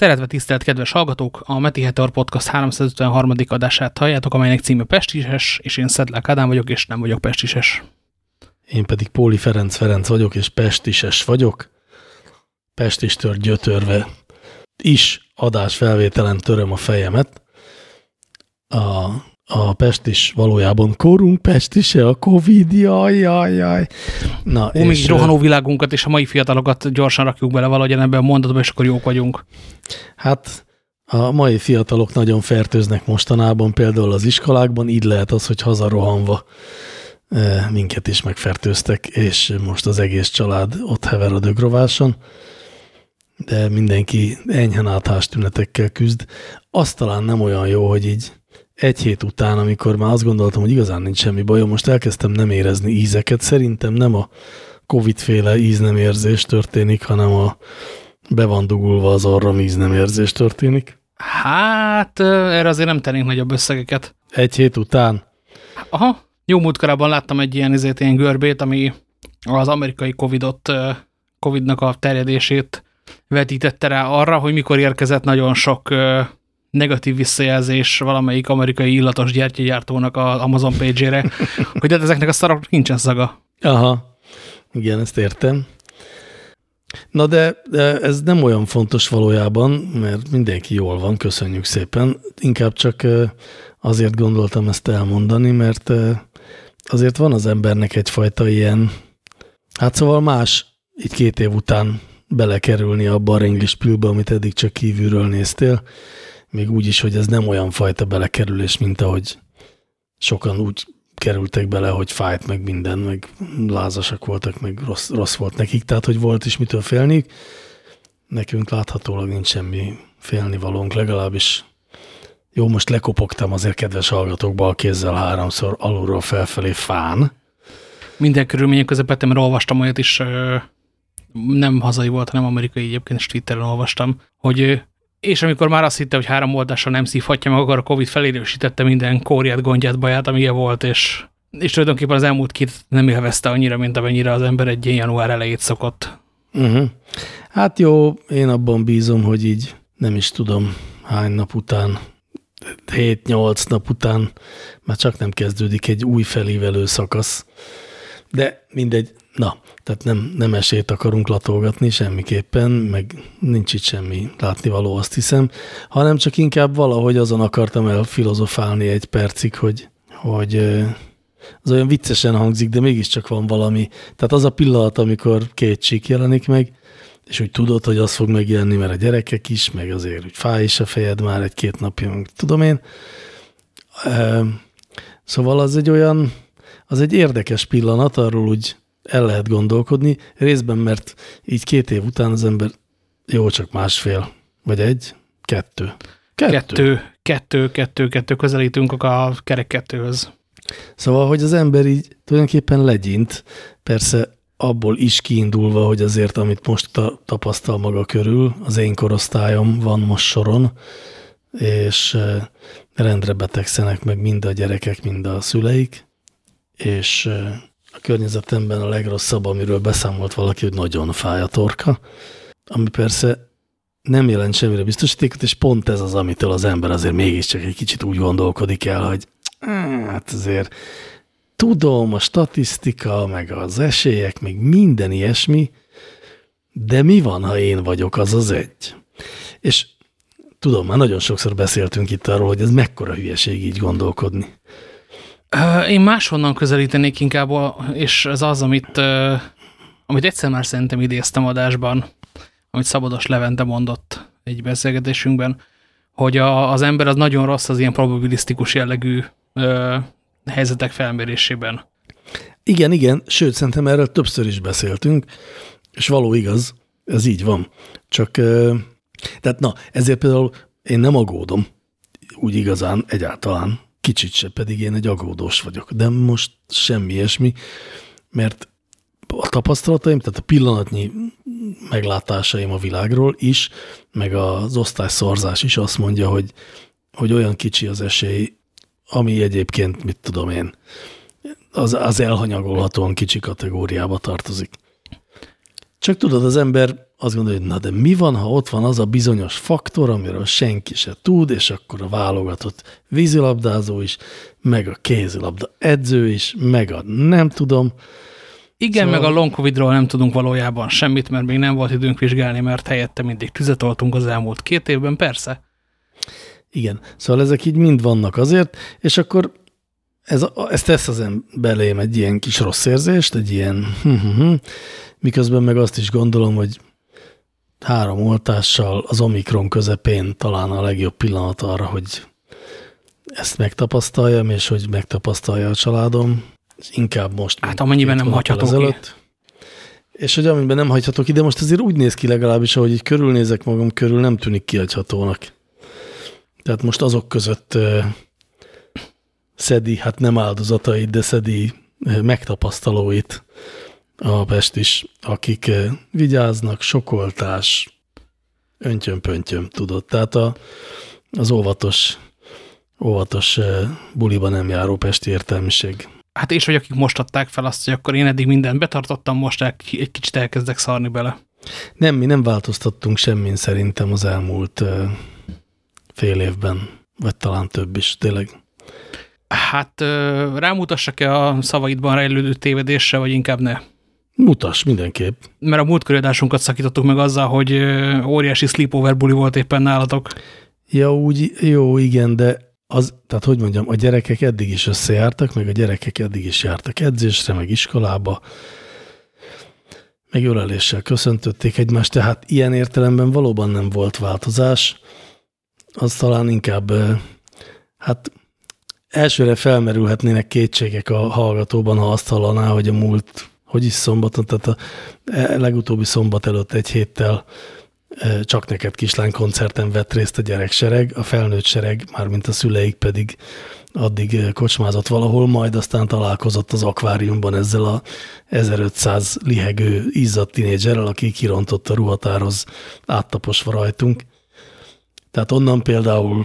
Szeretve tisztelt kedves hallgatók, a Meti Heter Podcast 353. adását halljátok, amelynek címe Pestises, és én Szedlák Ádám vagyok, és nem vagyok Pestises. Én pedig Póli Ferenc Ferenc vagyok, és Pestises vagyok. Pestistől gyötörve is adás felvételen töröm a fejemet. A, a Pest is valójában korunk Pestise, a Covid, jaj, jaj, jaj. Na, Ó, még rohanó világunkat és a mai fiatalokat gyorsan rakjuk bele valahogyan ebben a mondatban, és akkor jók vagyunk. Hát a mai fiatalok nagyon fertőznek mostanában, például az iskolákban, így lehet az, hogy hazarohanva minket is megfertőztek, és most az egész család ott hever a dögrováson de mindenki enyhen áthás tünetekkel küzd. Azt talán nem olyan jó, hogy így egy hét után, amikor már azt gondoltam, hogy igazán nincs semmi bajom, most elkezdtem nem érezni ízeket. Szerintem nem a Covid-féle íznemérzés történik, hanem a be van dugulva az orrom íznemérzés történik. Hát, erre azért nem tennénk nagyobb összegeket. Egy hét után? Aha. Jó múltkorában láttam egy ilyen, ezért ilyen görbét, ami az amerikai Covid-ot, Covid-nak a terjedését vetítette rá arra, hogy mikor érkezett nagyon sok negatív visszajelzés valamelyik amerikai illatos gyertyagyártónak az Amazon page-ére, hogy hát ezeknek a szarok nincsen szaga. Aha, igen, ezt értem. Na de, de ez nem olyan fontos valójában, mert mindenki jól van, köszönjük szépen. Inkább csak azért gondoltam ezt elmondani, mert azért van az embernek egyfajta ilyen, hát szóval más itt két év után belekerülni abba a ringlispülbe, amit eddig csak kívülről néztél, még úgy is, hogy ez nem olyan fajta belekerülés, mint ahogy sokan úgy kerültek bele, hogy fájt meg minden, meg lázasak voltak, meg rossz, rossz volt nekik, tehát hogy volt is mitől félni. Nekünk láthatólag nincs semmi félnivalónk, legalábbis jó, most lekopogtam azért kedves hallgatókba a kézzel háromszor alulról felfelé fán. Minden körülmények közepette, mert olvastam olyat is, nem hazai volt, hanem amerikai egyébként, és Twitteren olvastam, hogy és amikor már azt hitte, hogy három oldással nem szívhatja meg, akkor a Covid felerősítette minden kórját, gondját, baját, ami volt, és, és tulajdonképpen az elmúlt két nem élvezte annyira, mint amennyire az ember egy ilyen január elejét szokott. Uh -huh. Hát jó, én abban bízom, hogy így nem is tudom hány nap után, 7-8 nap után már csak nem kezdődik egy új felívelő szakasz. De mindegy, na, tehát nem, nem esélyt akarunk latolgatni semmiképpen, meg nincs itt semmi látnivaló, azt hiszem, hanem csak inkább valahogy azon akartam el filozofálni egy percig, hogy, hogy az olyan viccesen hangzik, de mégiscsak van valami. Tehát az a pillanat, amikor két csík jelenik meg, és úgy tudod, hogy az fog megjelenni, mert a gyerekek is, meg azért hogy fáj is a fejed már egy-két napja, tudom én. Szóval az egy olyan, az egy érdekes pillanat, arról úgy el lehet gondolkodni, részben, mert így két év után az ember jó, csak másfél, vagy egy, kettő. Kettő, kettő, kettő, kettő, kettő közelítünk a kerek kettőhöz. Szóval, hogy az ember így tulajdonképpen legyint, persze abból is kiindulva, hogy azért, amit most ta tapasztal maga körül, az én korosztályom van most soron, és rendre betegszenek meg mind a gyerekek, mind a szüleik, és a környezetemben a legrosszabb, amiről beszámolt valaki, hogy nagyon fáj a torka, ami persze nem jelent semmire biztosítékot, és pont ez az, amitől az ember azért mégiscsak egy kicsit úgy gondolkodik el, hogy hát azért tudom, a statisztika, meg az esélyek, meg minden ilyesmi, de mi van, ha én vagyok az az egy? És tudom, már nagyon sokszor beszéltünk itt arról, hogy ez mekkora hülyeség így gondolkodni. Én máshonnan közelítenék inkább, és ez az, amit, amit egyszer már szerintem idéztem adásban, amit Szabados Levente mondott egy beszélgetésünkben, hogy a, az ember az nagyon rossz az ilyen probabilisztikus jellegű ö, helyzetek felmérésében. Igen, igen, sőt, szerintem erről többször is beszéltünk, és való igaz, ez így van. Csak, ö, tehát na, ezért például én nem aggódom, úgy igazán, egyáltalán, kicsit se, pedig én egy agódós vagyok. De most semmi ilyesmi, mert a tapasztalataim, tehát a pillanatnyi meglátásaim a világról is, meg az osztályszorzás is azt mondja, hogy, hogy olyan kicsi az esély, ami egyébként, mit tudom én, az, az elhanyagolhatóan kicsi kategóriába tartozik. Csak tudod, az ember azt gondolja, hogy na de mi van, ha ott van az a bizonyos faktor, amiről senki se tud, és akkor a válogatott vízilabdázó is, meg a kézilabda edző is, meg a nem tudom. Igen, szóval... meg a long covidról nem tudunk valójában semmit, mert még nem volt időnk vizsgálni, mert helyette mindig tüzet oltunk az elmúlt két évben, persze. Igen, szóval ezek így mind vannak azért, és akkor ez, ez tesz az belém egy ilyen kis rossz érzést, egy ilyen hm, hm, hm, miközben meg azt is gondolom, hogy három oltással az Omikron közepén talán a legjobb pillanat arra, hogy ezt megtapasztaljam, és hogy megtapasztalja a családom. Inkább most. Hát amennyiben nem hagyhatok ezelőtt. És hogy amiben nem hagyhatok ide, most azért úgy néz ki legalábbis, ahogy így körülnézek magam körül, nem tűnik kihagyhatónak. Tehát most azok között szedi, hát nem áldozatait, de szedi megtapasztalóit a Pest is, akik vigyáznak, sokoltás, öntyöm-pöntyöm, tudod. Tehát a, az óvatos, óvatos buliba nem járó pesti értelmiség. Hát és hogy akik most adták fel azt, hogy akkor én eddig mindent betartottam, most egy kicsit elkezdek szarni bele. Nem, mi nem változtattunk semmin szerintem az elmúlt fél évben, vagy talán több is, tényleg. Hát rámutassak-e a szavaidban rejlődő tévedésre, vagy inkább ne? Mutas, mindenképp. Mert a múltkori adásunkat szakítottuk meg azzal, hogy óriási sleepover buli volt éppen nálatok. Ja, úgy, jó, igen, de az, tehát hogy mondjam, a gyerekek eddig is összejártak, meg a gyerekek eddig is jártak edzésre, meg iskolába, meg öleléssel köszöntötték egymást, tehát ilyen értelemben valóban nem volt változás. Az talán inkább, hát elsőre felmerülhetnének kétségek a hallgatóban, ha azt hallaná, hogy a múlt, hogy is szombaton, tehát a e, legutóbbi szombat előtt egy héttel e, csak neked kislány koncerten vett részt a gyereksereg, a felnőtt sereg, mármint a szüleik pedig addig e, kocsmázott valahol, majd aztán találkozott az akváriumban ezzel a 1500 lihegő izzadt tinédzserrel, aki kirontott a ruhatárhoz áttaposva rajtunk. Tehát onnan például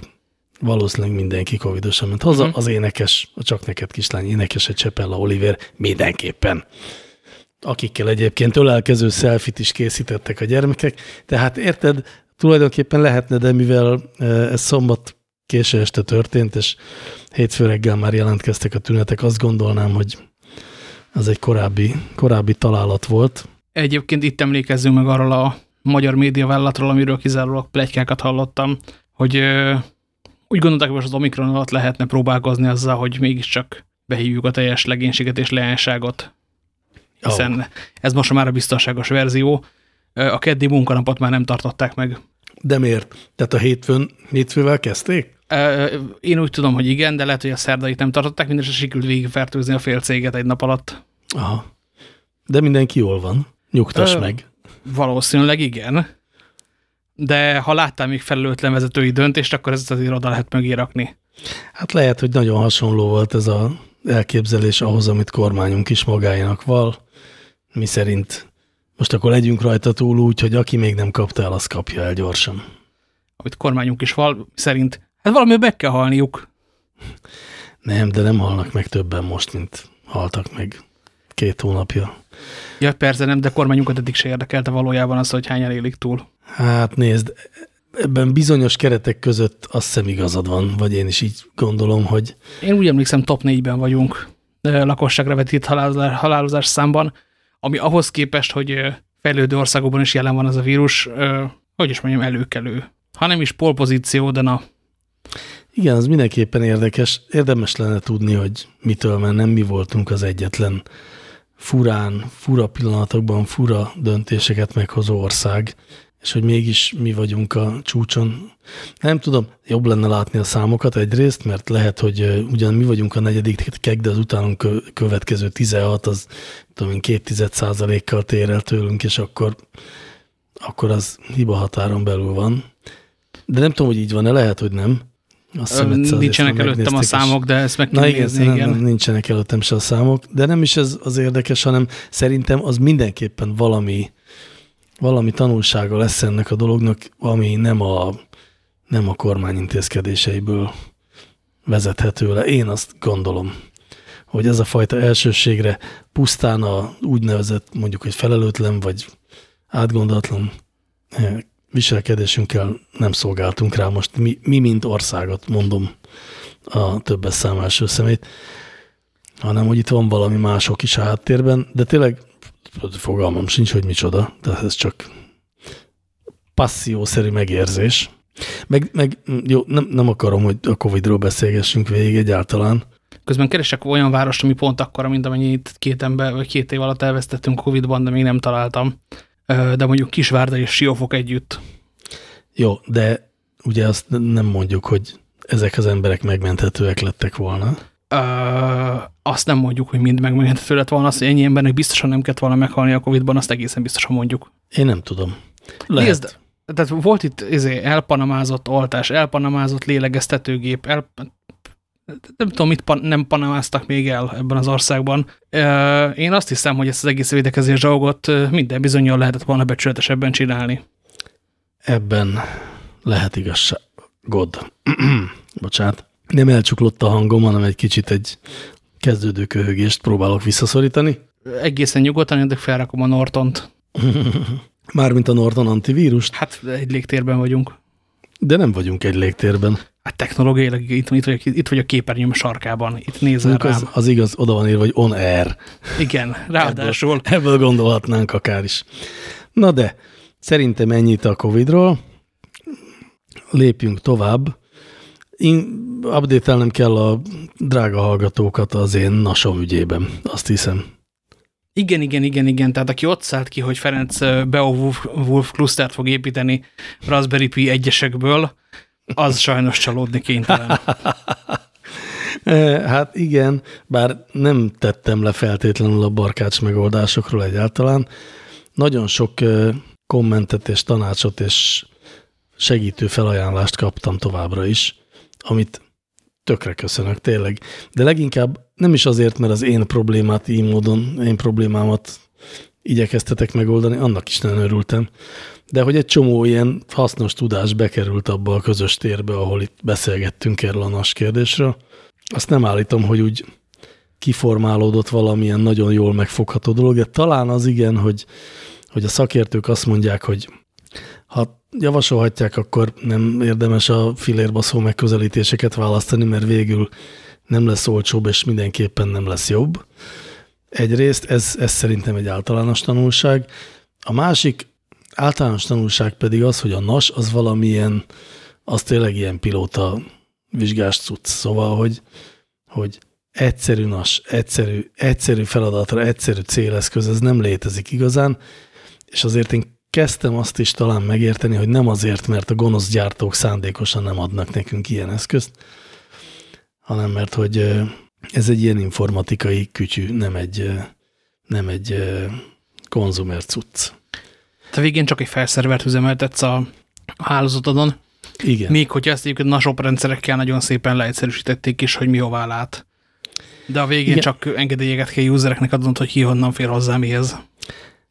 valószínűleg mindenki covidosan ment haza. Uh-huh. Az énekes, a Csak neked kislány énekese Csepella Oliver mindenképpen. Akikkel egyébként ölelkező szelfit is készítettek a gyermekek. Tehát érted, tulajdonképpen lehetne, de mivel e, ez szombat késő este történt, és hétfő reggel már jelentkeztek a tünetek, azt gondolnám, hogy az egy korábbi, korábbi találat volt. Egyébként itt emlékezzünk meg arról a magyar médiavállalatról, amiről kizárólag plegykákat hallottam, hogy úgy gondolták, hogy az Omikron alatt lehetne próbálkozni azzal, hogy mégiscsak behívjuk a teljes legénységet és leányságot. Hiszen oh. ez most már a biztonságos verzió. A keddi munkanapot már nem tartották meg. De miért? Tehát a hétfőn, hétfővel kezdték? Én úgy tudom, hogy igen, de lehet, hogy a szerdait nem tartották, mindenesetre sikerült végigfertőzni a fél céget egy nap alatt. Aha. De mindenki jól van. Nyugtass Ö, meg. Valószínűleg igen de ha láttál még felelőtlen vezetői döntést, akkor ezt azért oda lehet mögé rakni. Hát lehet, hogy nagyon hasonló volt ez az elképzelés ahhoz, amit kormányunk is magájának val, mi szerint most akkor legyünk rajta túl úgy, hogy aki még nem kapta el, az kapja el gyorsan. Amit kormányunk is val, szerint, hát valami meg kell halniuk. Nem, de nem halnak meg többen most, mint haltak meg két hónapja. Ja, persze nem, de kormányunkat eddig se érdekelte valójában az, hogy hányan élik túl. Hát nézd, ebben bizonyos keretek között azt hiszem igazad van, vagy én is így gondolom, hogy... Én úgy emlékszem, top 4-ben vagyunk lakosságra vetít halálozás számban, ami ahhoz képest, hogy fejlődő országokban is jelen van ez a vírus, hogy is mondjam, előkelő. Ha nem is polpozíció, de na. Igen, az mindenképpen érdekes. Érdemes lenne tudni, hogy mitől, mert nem mi voltunk az egyetlen furán, fura pillanatokban fura döntéseket meghozó ország és hogy mégis mi vagyunk a csúcson. Nem tudom, jobb lenne látni a számokat egyrészt, mert lehet, hogy ugyan mi vagyunk a negyedik keg, de az utánunk következő 16, az tudom én, két tized százalékkal tér el tőlünk, és akkor, akkor az hiba határon belül van. De nem tudom, hogy így van-e, lehet, hogy nem. Azt hiszem, nincsenek előttem a számok, de ezt meg Na igen, igen. Nem, nincsenek előttem se a számok, de nem is ez az érdekes, hanem szerintem az mindenképpen valami, valami tanulsága lesz ennek a dolognak, ami nem a, nem a kormány intézkedéseiből vezethető le. Én azt gondolom, hogy ez a fajta elsőségre pusztán a úgynevezett mondjuk egy felelőtlen vagy átgondolatlan viselkedésünkkel nem szolgáltunk rá. Most mi, mi mint országot mondom a többes szám első szemét, hanem hogy itt van valami mások is a háttérben, de tényleg fogalmam sincs, hogy micsoda, de ez csak passziószerű megérzés. Meg, meg jó, nem, nem akarom, hogy a Covid-ról beszélgessünk végig egyáltalán. Közben keresek olyan várost, ami pont akkora, mint amennyit két, ember, vagy két év alatt elvesztettünk Covid-ban, de még nem találtam. De mondjuk Kisvárda és Siófok együtt. Jó, de ugye azt nem mondjuk, hogy ezek az emberek megmenthetőek lettek volna. Ö, azt nem mondjuk, hogy mind megmenthető lett volna, azt, hogy ennyi embernek biztosan nem kellett volna meghalni a Covid-ban, azt egészen biztosan mondjuk. Én nem tudom. Lehet. Nézd, tehát volt itt izé, elpanamázott oltás, elpanamázott lélegeztetőgép, el, nem tudom, mit pan, nem panamáztak még el ebben az országban. Én azt hiszem, hogy ezt az egész védekezés dolgot minden bizonyal lehetett volna becsületesebben csinálni. Ebben lehet igazságod. Bocsánat. Nem elcsuklott a hangom, hanem egy kicsit egy kezdődő köhögést próbálok visszaszorítani. Egészen nyugodtan, de felrakom a Nortont. Mármint a Norton antivírust? Hát egy légtérben vagyunk. De nem vagyunk egy légtérben. Hát technológiailag itt, itt, vagyok, itt vagy a képernyőm sarkában, itt nézel rám. Az, az igaz, oda van írva, hogy on air. Igen, ráadásul. Ebből, ebből gondolhatnánk akár is. Na de, szerintem ennyit a Covid-ról. Lépjünk tovább. Én update kell a drága hallgatókat az én nasom ügyében, azt hiszem. Igen, igen, igen, igen. Tehát aki ott szállt ki, hogy Ferenc Beowulf clustert fog építeni Raspberry Pi egyesekből, az sajnos csalódni kénytelen. hát igen, bár nem tettem le feltétlenül a barkács megoldásokról egyáltalán. Nagyon sok kommentet és tanácsot és segítő felajánlást kaptam továbbra is, amit tökre köszönök, tényleg. De leginkább nem is azért, mert az én problémát így módon, én problémámat igyekeztetek megoldani, annak is nagyon örültem. De hogy egy csomó ilyen hasznos tudás bekerült abba a közös térbe, ahol itt beszélgettünk erről a nas kérdésről, azt nem állítom, hogy úgy kiformálódott valamilyen nagyon jól megfogható dolog, de talán az igen, hogy, hogy a szakértők azt mondják, hogy javasolhatják, akkor nem érdemes a filérbaszó megközelítéseket választani, mert végül nem lesz olcsóbb, és mindenképpen nem lesz jobb. Egyrészt ez, ez szerintem egy általános tanulság. A másik általános tanulság pedig az, hogy a NAS az valamilyen, az tényleg ilyen pilóta vizsgás cucc. Szóval, hogy, hogy egyszerű NAS, egyszerű, egyszerű feladatra, egyszerű céleszköz, ez nem létezik igazán, és azért én kezdtem azt is talán megérteni, hogy nem azért, mert a gonosz gyártók szándékosan nem adnak nekünk ilyen eszközt, hanem mert hogy ez egy ilyen informatikai kütyű, nem egy, nem egy konzumer cucc. Te végén csak egy felszervert üzemeltetsz a, hálózatodon. Igen. Még hogyha ezt egyébként NASOP rendszerekkel nagyon szépen leegyszerűsítették is, hogy mi hová lát. De a végén Igen. csak engedélyeket kell usereknek adnod, hogy ki honnan fér hozzá mihez.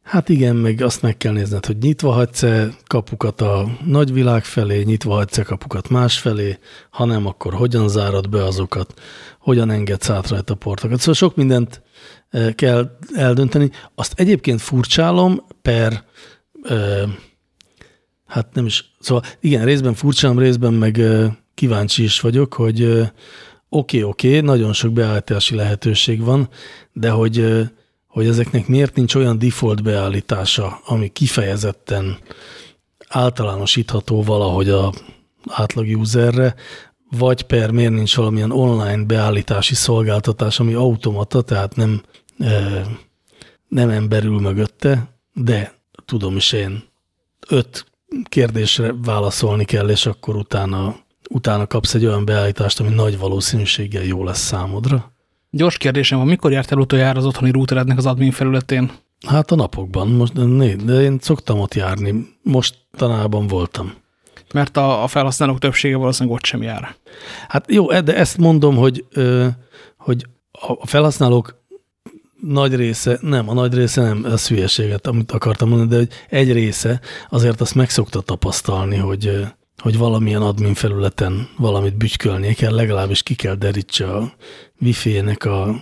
Hát igen, meg azt meg kell nézned, hogy nyitva hagysz-e kapukat a nagyvilág felé, nyitva hagysz-e kapukat más felé, ha nem, akkor hogyan zárad be azokat, hogyan engedsz át rajta portokat. Szóval sok mindent e, kell eldönteni. Azt egyébként furcsálom per, e, hát nem is, szóval igen, részben furcsálom, részben meg e, kíváncsi is vagyok, hogy oké, oké, okay, nagyon sok beállítási lehetőség van, de hogy hogy ezeknek miért nincs olyan default beállítása, ami kifejezetten általánosítható valahogy a átlag userre, vagy per miért nincs valamilyen online beállítási szolgáltatás, ami automata, tehát nem, e, nem emberül mögötte, de tudom is én öt kérdésre válaszolni kell, és akkor utána, utána kapsz egy olyan beállítást, ami nagy valószínűséggel jó lesz számodra. Gyors kérdésem van, mikor járt el utoljára az otthoni routerednek az admin felületén? Hát a napokban, most, de én szoktam ott járni, mostanában voltam. Mert a, a felhasználók többsége valószínűleg ott sem jár. Hát jó, de ezt mondom, hogy, hogy a felhasználók nagy része, nem, a nagy része nem, ez hülyeséget, amit akartam mondani, de hogy egy része azért azt meg szokta tapasztalni, hogy, hogy valamilyen admin felületen valamit bütykölnie kell, legalábbis ki kell derítse a wifi-nek a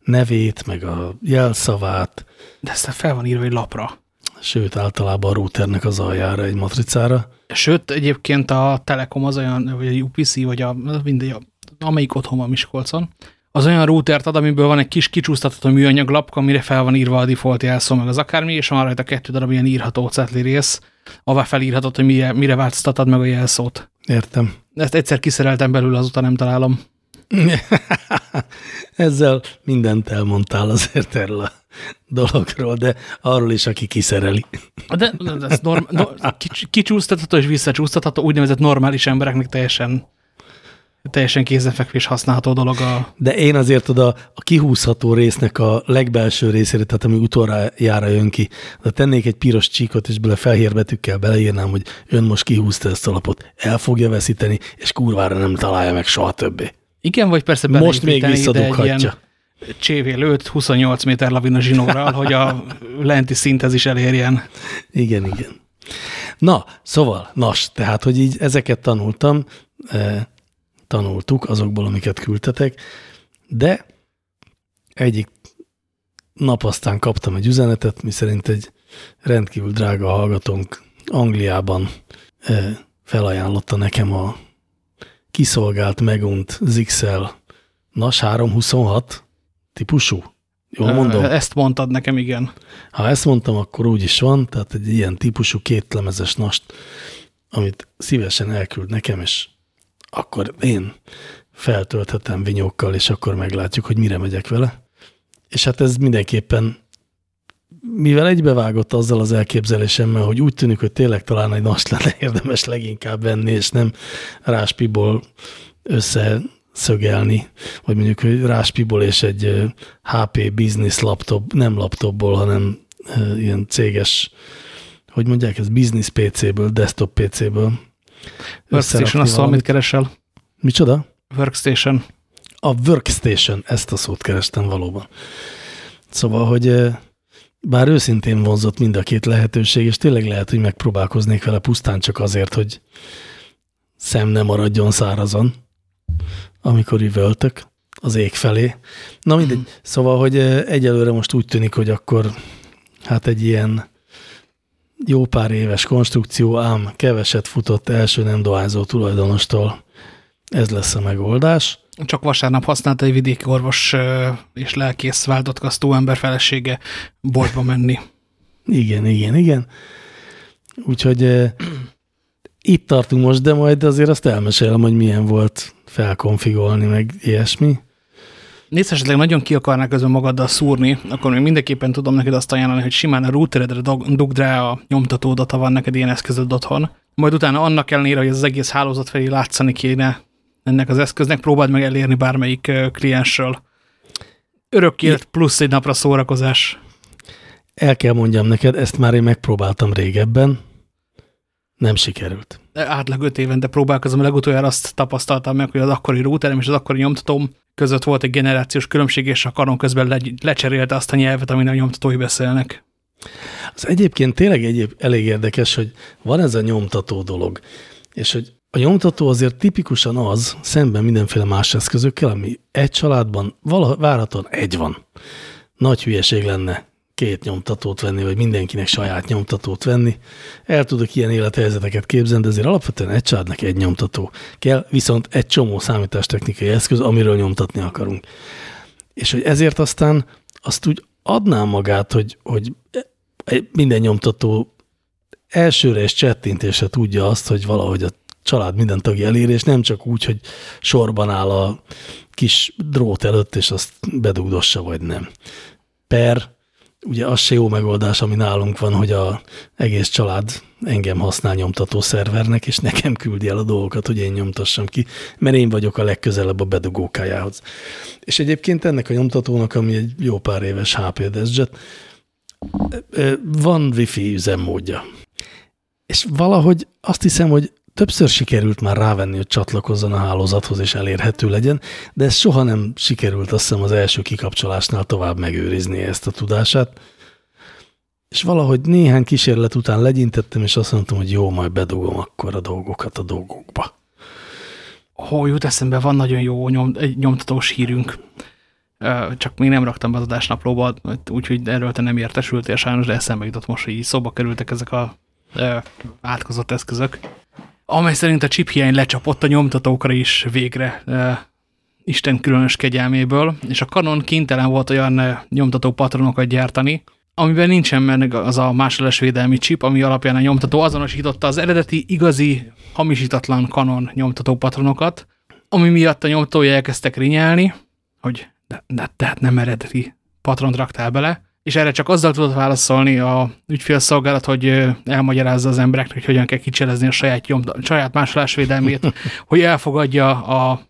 nevét, meg a jelszavát. De ezt fel van írva egy lapra. sőt általában a routernek az aljára egy matricára. Sőt, egyébként a Telekom az olyan, vagy a UPC, vagy a, mindegy, amelyik otthon van Miskolcon, az olyan routert ad, amiből van egy kis kicsúsztatható műanyag lapka, amire fel van írva a default jelszó, meg az akármi, és van rajta kettő darab ilyen írható cetli rész, avá felírhatod, hogy mire, mire változtatod meg a jelszót. Értem. Ezt egyszer kiszereltem belül, azóta nem találom. Ezzel mindent elmondtál azért erről a dologról, de arról is, aki kiszereli. De, de ez norm, no, kicsúsztatható és visszacsúsztatható úgynevezett normális embereknek teljesen teljesen kézenfekvés használható dolog a... De én azért oda a kihúzható résznek a legbelső részére, tehát ami utoljára jön ki, de tennék egy piros csíkot, és bele fehér betűkkel beleírnám, hogy ön most kihúzta ezt a lapot, el fogja veszíteni, és kurvára nem találja meg soha többé. Igen, vagy persze Most még visszadughatja. Csévélőt 28 méter lavina zsinórral, hogy a lenti szinthez is elérjen. Igen, igen. Na, szóval, nas, tehát, hogy így ezeket tanultam, eh, tanultuk azokból, amiket küldtetek, de egyik nap aztán kaptam egy üzenetet, miszerint egy rendkívül drága hallgatónk Angliában eh, felajánlotta nekem a kiszolgált megunt Zixel NAS 326 típusú. Jól mondom? Ezt mondtad nekem, igen. Ha ezt mondtam, akkor úgy is van, tehát egy ilyen típusú kétlemezes nast, amit szívesen elküld nekem, és akkor én feltölthetem vinyókkal, és akkor meglátjuk, hogy mire megyek vele. És hát ez mindenképpen, mivel egybevágott azzal az elképzelésemmel, hogy úgy tűnik, hogy tényleg talán egy nast lenne érdemes leginkább venni, és nem ráspiból összeszögelni, vagy mondjuk hogy ráspiból és egy HP business laptop, nem laptopból, hanem ilyen céges, hogy mondják, ez business PC-ből, desktop PC-ből Workstation, azt amit keresel. Micsoda? Workstation. A workstation, ezt a szót kerestem valóban. Szóval, hogy bár őszintén vonzott mind a két lehetőség, és tényleg lehet, hogy megpróbálkoznék vele pusztán csak azért, hogy szem nem maradjon szárazon, amikor üvöltök az ég felé. Na mindegy, szóval, hogy egyelőre most úgy tűnik, hogy akkor hát egy ilyen jó pár éves konstrukció, ám keveset futott első nem dohányzó tulajdonostól. Ez lesz a megoldás. Csak vasárnap használta egy vidéki orvos és lelkész váltotkasztó ember felesége boltba menni. Igen, igen, igen. Úgyhogy eh, itt tartunk most, de majd azért azt elmesélem, hogy milyen volt felkonfigolni, meg ilyesmi nézd esetleg nagyon ki akarnák közben magaddal szúrni, akkor még mindenképpen tudom neked azt ajánlani, hogy simán a routeredre dugd rá a nyomtatódat, ha van neked ilyen eszközöd otthon. Majd utána annak ellenére, hogy az egész hálózat felé látszani kéne ennek az eszköznek, próbáld meg elérni bármelyik kliensről. Örök élet plusz egy napra szórakozás. El kell mondjam neked, ezt már én megpróbáltam régebben, nem sikerült. Átlag öt évente próbálkozom, legutoljára azt tapasztaltam meg, hogy az akkori routerem és az akkori nyomtatóm között volt egy generációs különbség, és a karon közben le, lecserélte azt a nyelvet, amin a nyomtatói beszélnek. Az egyébként tényleg egyéb, elég érdekes, hogy van ez a nyomtató dolog, és hogy a nyomtató azért tipikusan az, szemben mindenféle más eszközökkel, ami egy családban vala, várhatóan egy van. Nagy hülyeség lenne két nyomtatót venni, vagy mindenkinek saját nyomtatót venni. El tudok ilyen élethelyzeteket képzelni, de azért alapvetően egy családnak egy nyomtató kell, viszont egy csomó számítástechnikai eszköz, amiről nyomtatni akarunk. És hogy ezért aztán azt úgy adná magát, hogy, hogy minden nyomtató elsőre és csettintésre tudja azt, hogy valahogy a család minden tagja elér, és nem csak úgy, hogy sorban áll a kis drót előtt, és azt bedugdossa, vagy nem. Per ugye az se jó megoldás, ami nálunk van, hogy a egész család engem használ nyomtató szervernek, és nekem küldi el a dolgokat, hogy én nyomtassam ki, mert én vagyok a legközelebb a bedugókájához. És egyébként ennek a nyomtatónak, ami egy jó pár éves HP Desjet, van wifi üzemmódja. És valahogy azt hiszem, hogy Többször sikerült már rávenni, hogy csatlakozzon a hálózathoz és elérhető legyen, de ez soha nem sikerült azt hiszem az első kikapcsolásnál tovább megőrizni ezt a tudását. És valahogy néhány kísérlet után legyintettem, és azt mondtam, hogy jó, majd bedugom akkor a dolgokat a dolgokba. Hol jut eszembe, van nagyon jó nyom, nyomtatós hírünk. csak még nem raktam be az adásnaplóba, úgyhogy erről te nem értesültél sajnos, de eszembe jutott most, hogy így szóba kerültek ezek a átkozott eszközök, amely szerint a chip hiány lecsapott a nyomtatókra is végre Isten különös kegyelméből, és a Canon kénytelen volt olyan nyomtató patronokat gyártani, amiben nincsen meg az a másoles védelmi chip, ami alapján a nyomtató azonosította az eredeti, igazi, hamisítatlan Canon nyomtató patronokat, ami miatt a nyomtatója elkezdtek rinyelni, hogy de, de, de hát nem eredeti patront raktál bele, és erre csak azzal tudott válaszolni a ügyfélszolgálat, hogy elmagyarázza az embereknek, hogy hogyan kell kicselezni a saját, nyomta, saját másolásvédelmét, hogy elfogadja a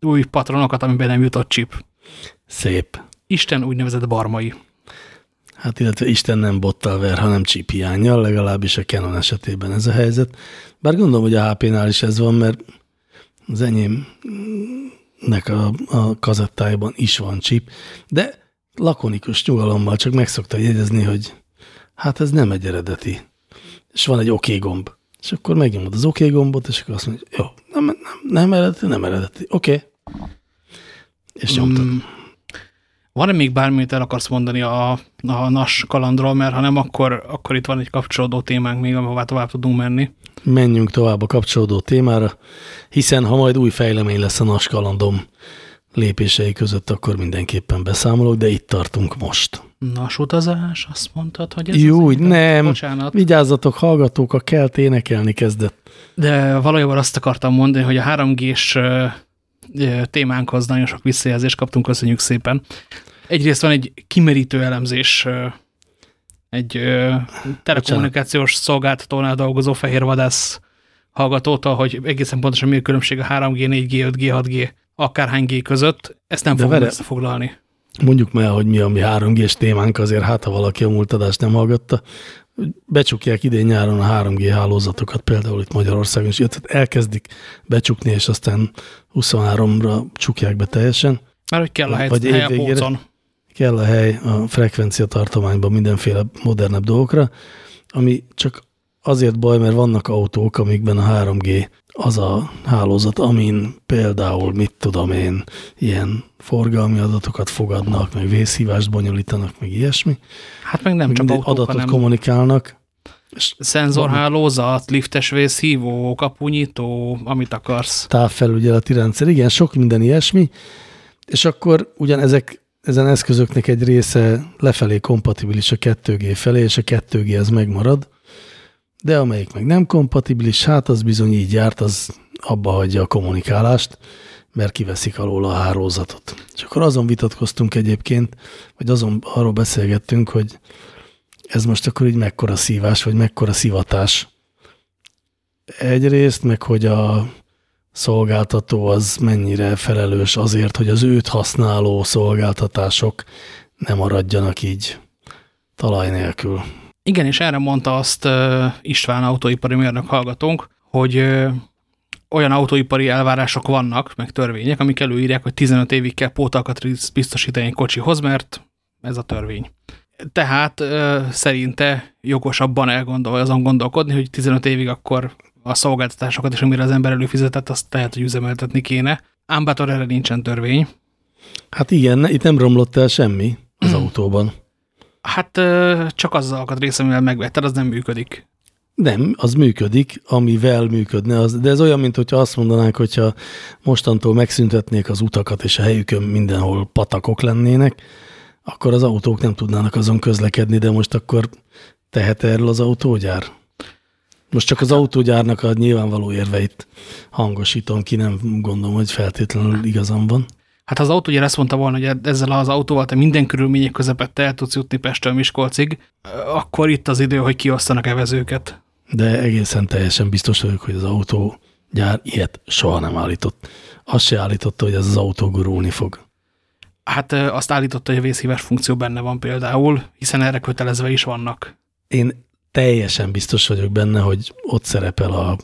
új patronokat, amiben nem jutott chip. Szép. Isten úgynevezett barmai. Hát illetve Isten nem bottal ver, hanem chip hiányjal, legalábbis a Canon esetében ez a helyzet. Bár gondolom, hogy a HP-nál is ez van, mert az enyémnek a, a kazettájában is van chip, de lakonikus nyugalommal csak meg szokta jegyezni, hogy hát ez nem egy eredeti. És van egy oké okay gomb. És akkor megnyomod az oké okay gombot, és akkor azt mondja, jó, nem, nem, nem eredeti, nem eredeti, oké. Okay. És nyomtad. Mm. Van-e még bármit el akarsz mondani a, a NAS kalandról, mert ha nem, akkor, akkor itt van egy kapcsolódó témánk még, ahová tovább tudunk menni. Menjünk tovább a kapcsolódó témára, hiszen ha majd új fejlemény lesz a NAS kalandom lépései között, akkor mindenképpen beszámolok, de itt tartunk most. Nas utazás, azt mondtad, hogy ez Jó, úgy nem. Bocsánat. Vigyázzatok, hallgatók, a kelt énekelni kezdett. De valójában azt akartam mondani, hogy a 3G-s témánkhoz nagyon sok visszajelzést kaptunk, köszönjük szépen. Egyrészt van egy kimerítő elemzés egy telekommunikációs szolgáltatónál dolgozó fehérvadász hallgatóta, hogy egészen pontosan mi a különbség a 3G, 4G, 5G, 6G, akárhány G között. Ezt nem fogom összefoglalni. Mondjuk már, hogy mi a mi 3G-s témánk, azért hát, ha valaki a múlt adást nem hallgatta, becsukják idén nyáron a 3G hálózatokat, például itt Magyarországon is, tehát elkezdik becsukni, és aztán 23-ra csukják be teljesen. Mert hogy kell a hely, Vagy hely a pócon. Kell a hely a frekvencia tartományban mindenféle modernebb dolgokra, ami csak azért baj, mert vannak autók, amikben a 3G az a hálózat, amin például, mit tudom én, ilyen forgalmi adatokat fogadnak, meg vészhívást bonyolítanak, meg ilyesmi. Hát meg nem csak autók, adatot hanem kommunikálnak. Szenzorhálózat, liftes vészhívó, kapunyító, amit akarsz. Távfelügyeleti rendszer, igen, sok minden ilyesmi, és akkor ugyan ezek, ezen eszközöknek egy része lefelé kompatibilis a 2G felé, és a 2G ez megmarad, de amelyik meg nem kompatibilis, hát az bizony így járt, az abba hagyja a kommunikálást, mert kiveszik alól a hálózatot. És akkor azon vitatkoztunk egyébként, vagy azon arról beszélgettünk, hogy ez most akkor így mekkora szívás, vagy mekkora szivatás. Egyrészt, meg hogy a szolgáltató az mennyire felelős azért, hogy az őt használó szolgáltatások ne maradjanak így talaj nélkül. Igen, és erre mondta azt István autóipari mérnök hallgatónk, hogy olyan autóipari elvárások vannak, meg törvények, amik előírják, hogy 15 évig kell pótalkatrész biztosítani egy kocsihoz, mert ez a törvény. Tehát szerinte jogosabban elgondolja azon gondolkodni, hogy 15 évig akkor a szolgáltatásokat és amire az ember előfizetett, azt lehet, hogy üzemeltetni kéne. Ám bátor erre nincsen törvény. Hát igen, itt nem romlott el semmi az hmm. autóban. Hát csak az alkatrész, amivel megvetted, az nem működik. Nem, az működik, amivel működne. Az, de ez olyan, mint hogyha azt mondanánk, hogyha mostantól megszüntetnék az utakat, és a helyükön mindenhol patakok lennének, akkor az autók nem tudnának azon közlekedni, de most akkor tehet erről az autógyár? Most csak az autógyárnak a nyilvánvaló érveit hangosítom ki, nem gondolom, hogy feltétlenül igazam van. Hát az autógyár azt mondta volna, hogy ezzel az autóval te minden körülmények közepette el tudsz jutni Pestől Miskolcig, akkor itt az idő, hogy kiosztanak evezőket. De egészen teljesen biztos vagyok, hogy az autógyár ilyet soha nem állított. Azt se állította, hogy ez az autó gurulni fog. Hát azt állította, hogy a vészhívás funkció benne van például, hiszen erre kötelezve is vannak. Én teljesen biztos vagyok benne, hogy ott szerepel a,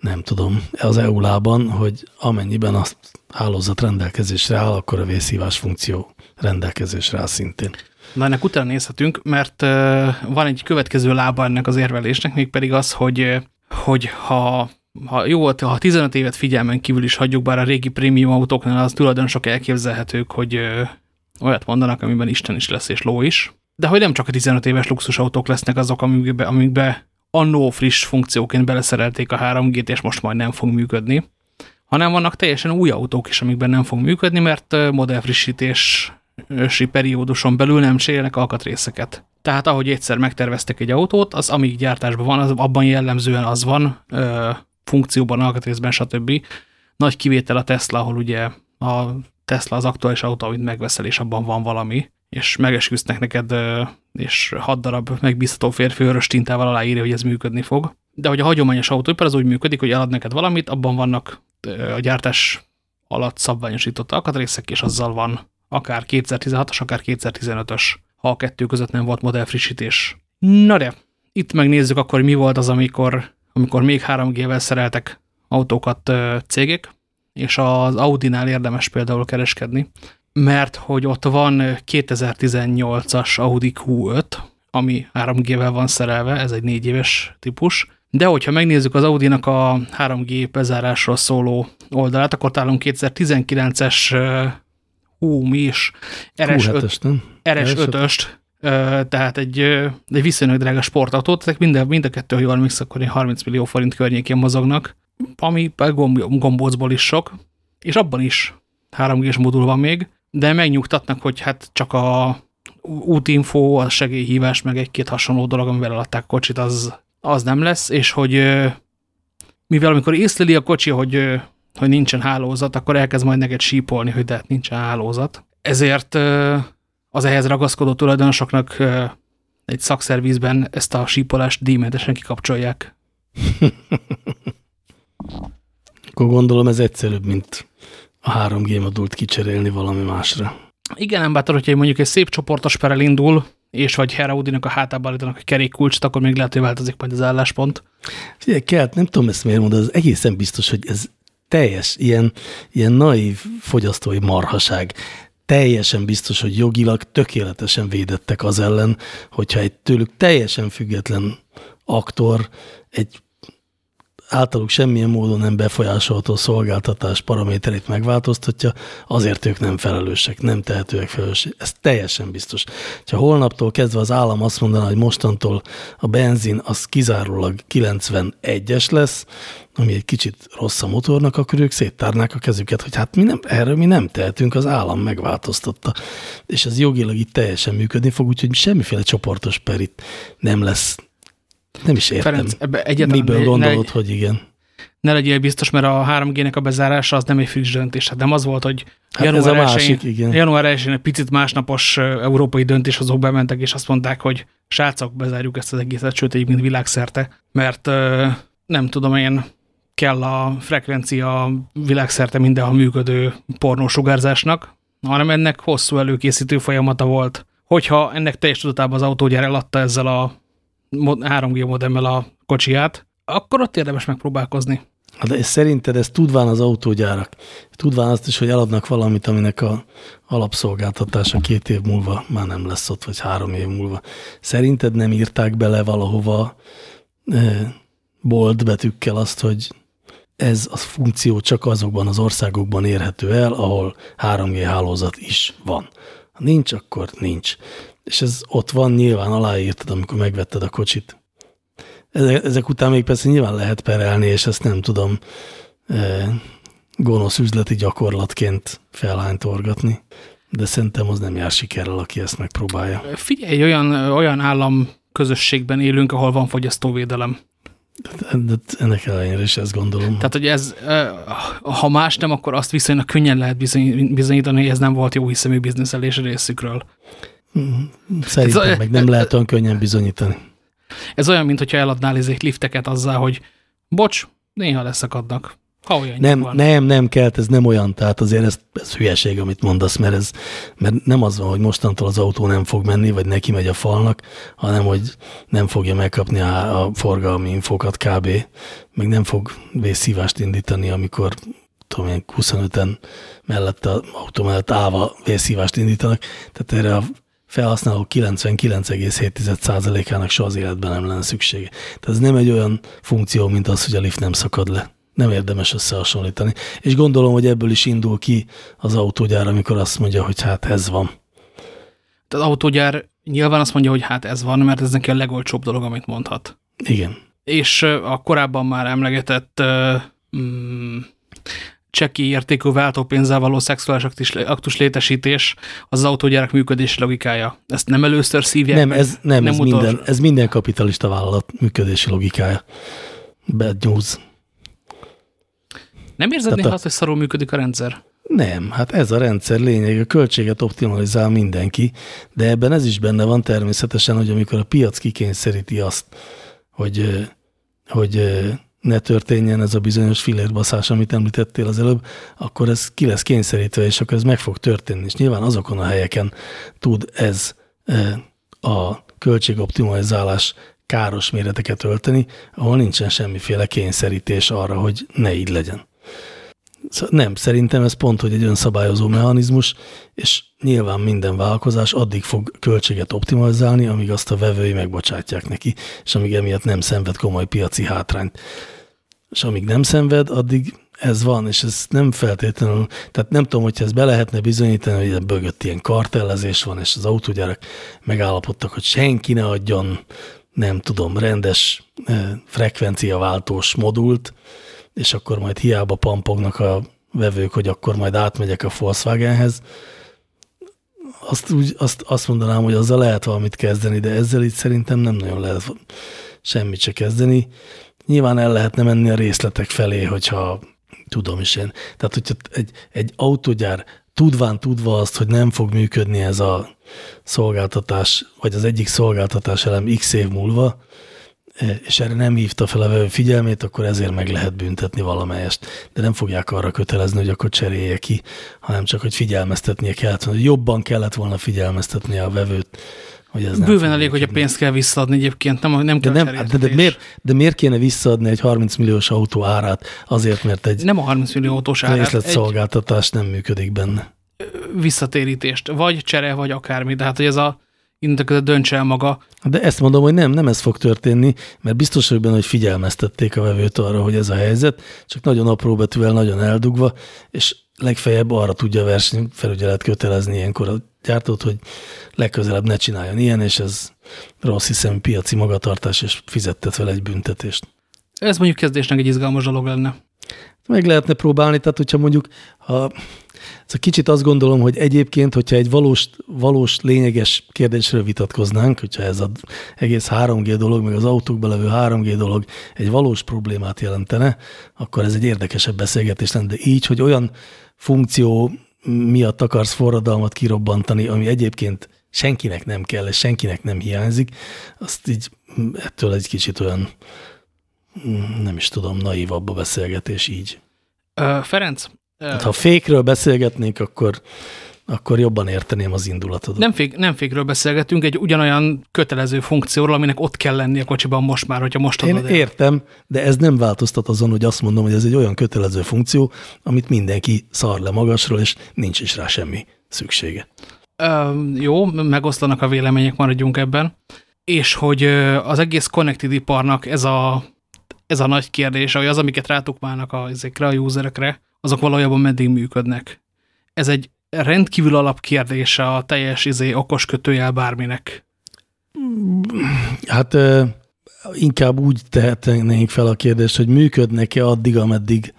nem tudom, az EU-lában, hogy amennyiben a hálózat rendelkezésre áll, akkor a vészhívás funkció rendelkezésre áll szintén. Na ennek utána nézhetünk, mert van egy következő lába ennek az érvelésnek, mégpedig az, hogy, hogy ha ha jó volt, ha 15 évet figyelmen kívül is hagyjuk, bár a régi prémium autóknál az tulajdonosok elképzelhetők, hogy olyat mondanak, amiben Isten is lesz és ló is. De hogy nem csak a 15 éves luxusautók lesznek azok, amikbe, amikbe annó friss funkcióként beleszerelték a 3G-t, és most majd nem fog működni, hanem vannak teljesen új autók is, amikben nem fog működni, mert modellfrissítési perióduson belül nem cserélnek alkatrészeket. Tehát ahogy egyszer megterveztek egy autót, az amíg gyártásban van, az abban jellemzően az van, ö, funkcióban, alkatrészben, stb. Nagy kivétel a Tesla, ahol ugye a Tesla az aktuális autó, amit megveszel, és abban van valami, és megesküsznek neked, és hat darab megbízható férfi örös tintával aláírja, hogy ez működni fog. De hogy a hagyományos autóipar az úgy működik, hogy elad neked valamit, abban vannak a gyártás alatt szabványosított alkatrészek, és azzal van akár 2016-os, akár 2015-ös, ha a kettő között nem volt modellfrissítés. Na de, itt megnézzük akkor, mi volt az, amikor, amikor még 3G-vel szereltek autókat cégek, és az Audi-nál érdemes például kereskedni, mert hogy ott van 2018-as Audi Q5, ami 3G-vel van szerelve, ez egy négy éves típus, de hogyha megnézzük az Audi-nak a 3G bezárásról szóló oldalát, akkor találunk 2019-es hú, mi is, RS5, RS5-öst, tehát egy, egy viszonylag drága sportautót, tehát mind, mind a kettő, hogy emlékszem, akkor 30 millió forint környékén mozognak, ami gomb, gombócból is sok, és abban is 3G-s modul van még, de megnyugtatnak, hogy hát csak a útinfo, a segélyhívás, meg egy-két hasonló dolog, amivel eladták kocsit, az, az nem lesz, és hogy mivel amikor észleli a kocsi, hogy, hogy nincsen hálózat, akkor elkezd majd neked sípolni, hogy de hát nincsen hálózat. Ezért az ehhez ragaszkodó tulajdonosoknak egy szakszervizben ezt a sípolást díjmentesen kikapcsolják. Akkor gondolom ez egyszerűbb, mint a 3G modult kicserélni valami másra. Igen, nem bátor, hogyha mondjuk egy szép csoportos perel indul, és vagy Heraudinak a hátába állítanak a kerékkulcsot, akkor még lehet, hogy változik majd az álláspont. Figyelj, Kelt, nem tudom ezt miért mondani, az egészen biztos, hogy ez teljes, ilyen, ilyen naív fogyasztói marhaság. Teljesen biztos, hogy jogilag tökéletesen védettek az ellen, hogyha egy tőlük teljesen független aktor egy általuk semmilyen módon nem befolyásolható szolgáltatás paraméterét megváltoztatja, azért ők nem felelősek, nem tehetőek felelősek. Ez teljesen biztos. Ha holnaptól kezdve az állam azt mondaná, hogy mostantól a benzin az kizárólag 91-es lesz, ami egy kicsit rossz a motornak, akkor ők széttárnák a kezüket, hogy hát mi nem, erről mi nem tehetünk, az állam megváltoztatta. És ez jogilag itt teljesen működni fog, úgyhogy semmiféle csoportos per itt nem lesz nem is értem. Ferenc, ebbe egyetlen Miből gondolod, ne, hogy igen? Ne legyél biztos, mert a 3G-nek a bezárása az nem egy friss döntés. Hát nem az volt, hogy hát január, ez a másik, igen. január 1 egy picit másnapos európai döntéshozók bementek, és azt mondták, hogy srácok, bezárjuk ezt az egészet, sőt, egyébként világszerte, mert nem tudom én, kell a frekvencia világszerte mindenhol működő pornósugárzásnak, hanem ennek hosszú előkészítő folyamata volt. Hogyha ennek teljes tudatában az autógyár eladta ezzel a 3G modemmel a kocsiját, akkor ott érdemes megpróbálkozni. Hát de szerinted ez tudván az autógyárak, tudván azt is, hogy eladnak valamit, aminek a alapszolgáltatása két év múlva már nem lesz ott, vagy három év múlva. Szerinted nem írták bele valahova e, bold betűkkel azt, hogy ez a funkció csak azokban az országokban érhető el, ahol 3G hálózat is van. Ha nincs, akkor nincs és ez ott van, nyilván aláírtad, amikor megvetted a kocsit. Ezek, ezek után még persze nyilván lehet perelni, és ezt nem tudom e, gonosz üzleti gyakorlatként felhánytorgatni, de szerintem az nem jár sikerrel, aki ezt megpróbálja. Figyelj, olyan, olyan állam közösségben élünk, ahol van fogyasztóvédelem. De, de ennek ellenére is ezt gondolom. Tehát, hogy ez, ha más nem, akkor azt viszonylag könnyen lehet bizonyítani, hogy ez nem volt jó hiszemű bizniszelés részükről. Szerintem ez, meg nem lehet olyan könnyen bizonyítani. Ez olyan, mint hogyha eladnál ezek lifteket azzal, hogy bocs, néha leszakadnak. Ha olyan nem, van. nem, nem kelt, ez nem olyan, tehát azért ez, ez hülyeség, amit mondasz, mert, ez, mert nem az van, hogy mostantól az autó nem fog menni, vagy neki megy a falnak, hanem hogy nem fogja megkapni a, a forgalmi infokat kb. Meg nem fog vészszívást indítani, amikor tudom én, 25-en mellett a autó mellett állva vészhívást indítanak. Tehát erre a felhasználó 99,7%-ának soha az életben nem lenne szüksége. Tehát ez nem egy olyan funkció, mint az, hogy a lift nem szakad le. Nem érdemes összehasonlítani. És gondolom, hogy ebből is indul ki az autógyár, amikor azt mondja, hogy hát ez van. Az autógyár nyilván azt mondja, hogy hát ez van, mert ez neki a legolcsóbb dolog, amit mondhat. Igen. És a korábban már emlegetett mm, cseki értékű váltópénzzel való szexuális aktus létesítés az, az autógyárak működési logikája. Ezt nem először szívják Nem, ez, nem, nem ez, minden, ez minden kapitalista vállalat működési logikája. Bad news. Nem érzed néha a... azt, hogy szarul működik a rendszer? Nem, hát ez a rendszer lényeg, a költséget optimalizál mindenki, de ebben ez is benne van természetesen, hogy amikor a piac kikényszeríti azt, hogy, hogy ne történjen ez a bizonyos filérbaszás, amit említettél az előbb, akkor ez ki lesz kényszerítve, és akkor ez meg fog történni. És nyilván azokon a helyeken tud ez a költségoptimalizálás káros méreteket ölteni, ahol nincsen semmiféle kényszerítés arra, hogy ne így legyen. Szóval nem, szerintem ez pont, hogy egy önszabályozó mechanizmus, és nyilván minden vállalkozás addig fog költséget optimalizálni, amíg azt a vevői megbocsátják neki, és amíg emiatt nem szenved komoly piaci hátrányt. És amíg nem szenved, addig ez van, és ez nem feltétlenül, tehát nem tudom, hogyha ezt be lehetne bizonyítani, hogy bögött ilyen kartellezés van, és az autógyárak megállapodtak, hogy senki ne adjon, nem tudom, rendes eh, frekvenciaváltós modult, és akkor majd hiába pampognak a vevők, hogy akkor majd átmegyek a Volkswagenhez. Azt, úgy, azt, azt mondanám, hogy azzal lehet valamit kezdeni, de ezzel itt szerintem nem nagyon lehet semmit se kezdeni. Nyilván el lehetne menni a részletek felé, hogyha tudom is én. Tehát, hogyha egy, egy autógyár tudván tudva azt, hogy nem fog működni ez a szolgáltatás, vagy az egyik szolgáltatás elem x év múlva, és erre nem hívta fel a vevő figyelmét, akkor ezért meg lehet büntetni valamelyest. De nem fogják arra kötelezni, hogy akkor cserélje ki, hanem csak, hogy figyelmeztetnie kellett volna, hogy jobban kellett volna figyelmeztetni a vevőt, hogy ez Bőven elég, hogy a pénzt kell visszaadni egyébként, nem, nem de, nem, de, de, miért, de miért kéne visszaadni egy 30 milliós autó árát? Azért, mert egy nem a 30 millió autós árát. Részletszolgáltatás nem működik benne. Visszatérítést, vagy csere, vagy akármi. De hát, hogy ez a innentől döntse el maga. De ezt mondom, hogy nem, nem ez fog történni, mert biztos vagyok benne, hogy figyelmeztették a vevőt arra, hogy ez a helyzet, csak nagyon apró betűvel, nagyon eldugva, és legfeljebb arra tudja a versenyfelügyelet kötelezni ilyenkor a gyártót, hogy legközelebb ne csináljon ilyen, és ez rossz hiszem piaci magatartás, és fizettet vele egy büntetést. Ez mondjuk kezdésnek egy izgalmas dolog lenne. Meg lehetne próbálni, tehát hogyha mondjuk, ha Szóval kicsit azt gondolom, hogy egyébként, hogyha egy valós, valós lényeges kérdésről vitatkoznánk, hogyha ez az egész 3G dolog, meg az autókban levő 3G dolog egy valós problémát jelentene, akkor ez egy érdekesebb beszélgetés lenne. De így, hogy olyan funkció miatt akarsz forradalmat kirobbantani, ami egyébként senkinek nem kell, és senkinek nem hiányzik, azt így ettől egy kicsit olyan, nem is tudom, naívabb a beszélgetés így. Ferenc, Hát, ha fékről beszélgetnénk, akkor, akkor jobban érteném az indulatodat. Nem, fék, nem fékről beszélgetünk, egy ugyanolyan kötelező funkcióról, aminek ott kell lenni a kocsiban most már, hogyha most Én értem, de ez nem változtat azon, hogy azt mondom, hogy ez egy olyan kötelező funkció, amit mindenki szar le magasról, és nincs is rá semmi szüksége. Ö, jó, megosztanak a vélemények, maradjunk ebben. És hogy az egész connected iparnak ez a, ez a nagy kérdés, hogy az, amiket rátukmálnak a, ezekre a userekre, azok valójában meddig működnek. Ez egy rendkívül alapkérdése a teljes izé, okos kötőjel bárminek. Hát inkább úgy tehetnénk fel a kérdést, hogy működnek-e addig, ameddig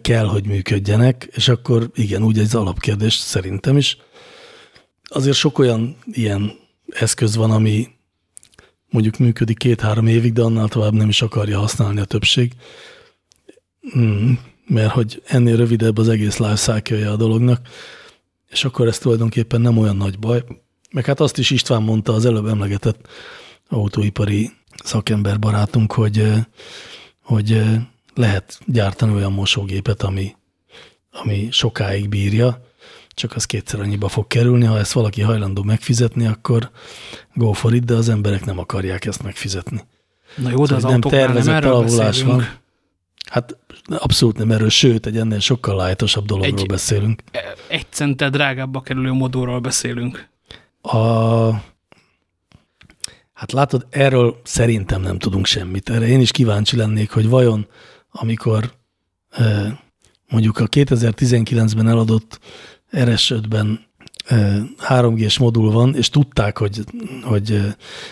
kell, hogy működjenek, és akkor igen, úgy egy alapkérdés szerintem is. Azért sok olyan ilyen eszköz van, ami mondjuk működik két-három évig, de annál tovább nem is akarja használni a többség. Hmm mert hogy ennél rövidebb az egész life cycle a dolognak, és akkor ez tulajdonképpen nem olyan nagy baj. Meg hát azt is István mondta az előbb emlegetett autóipari szakember barátunk, hogy, hogy lehet gyártani olyan mosógépet, ami, ami sokáig bírja, csak az kétszer annyiba fog kerülni. Ha ezt valaki hajlandó megfizetni, akkor go for it, de az emberek nem akarják ezt megfizetni. Na jó, de szóval az nem tervezett nem elavulás van. Hát abszolút nem erről, sőt, egy ennél sokkal lájtosabb dologról egy, beszélünk. Egy centtel drágábbba kerülő modóról beszélünk. A, hát látod, erről szerintem nem tudunk semmit. Erre én is kíváncsi lennék, hogy vajon amikor mondjuk a 2019-ben eladott RS5-ben 3G-s modul van, és tudták, hogy, hogy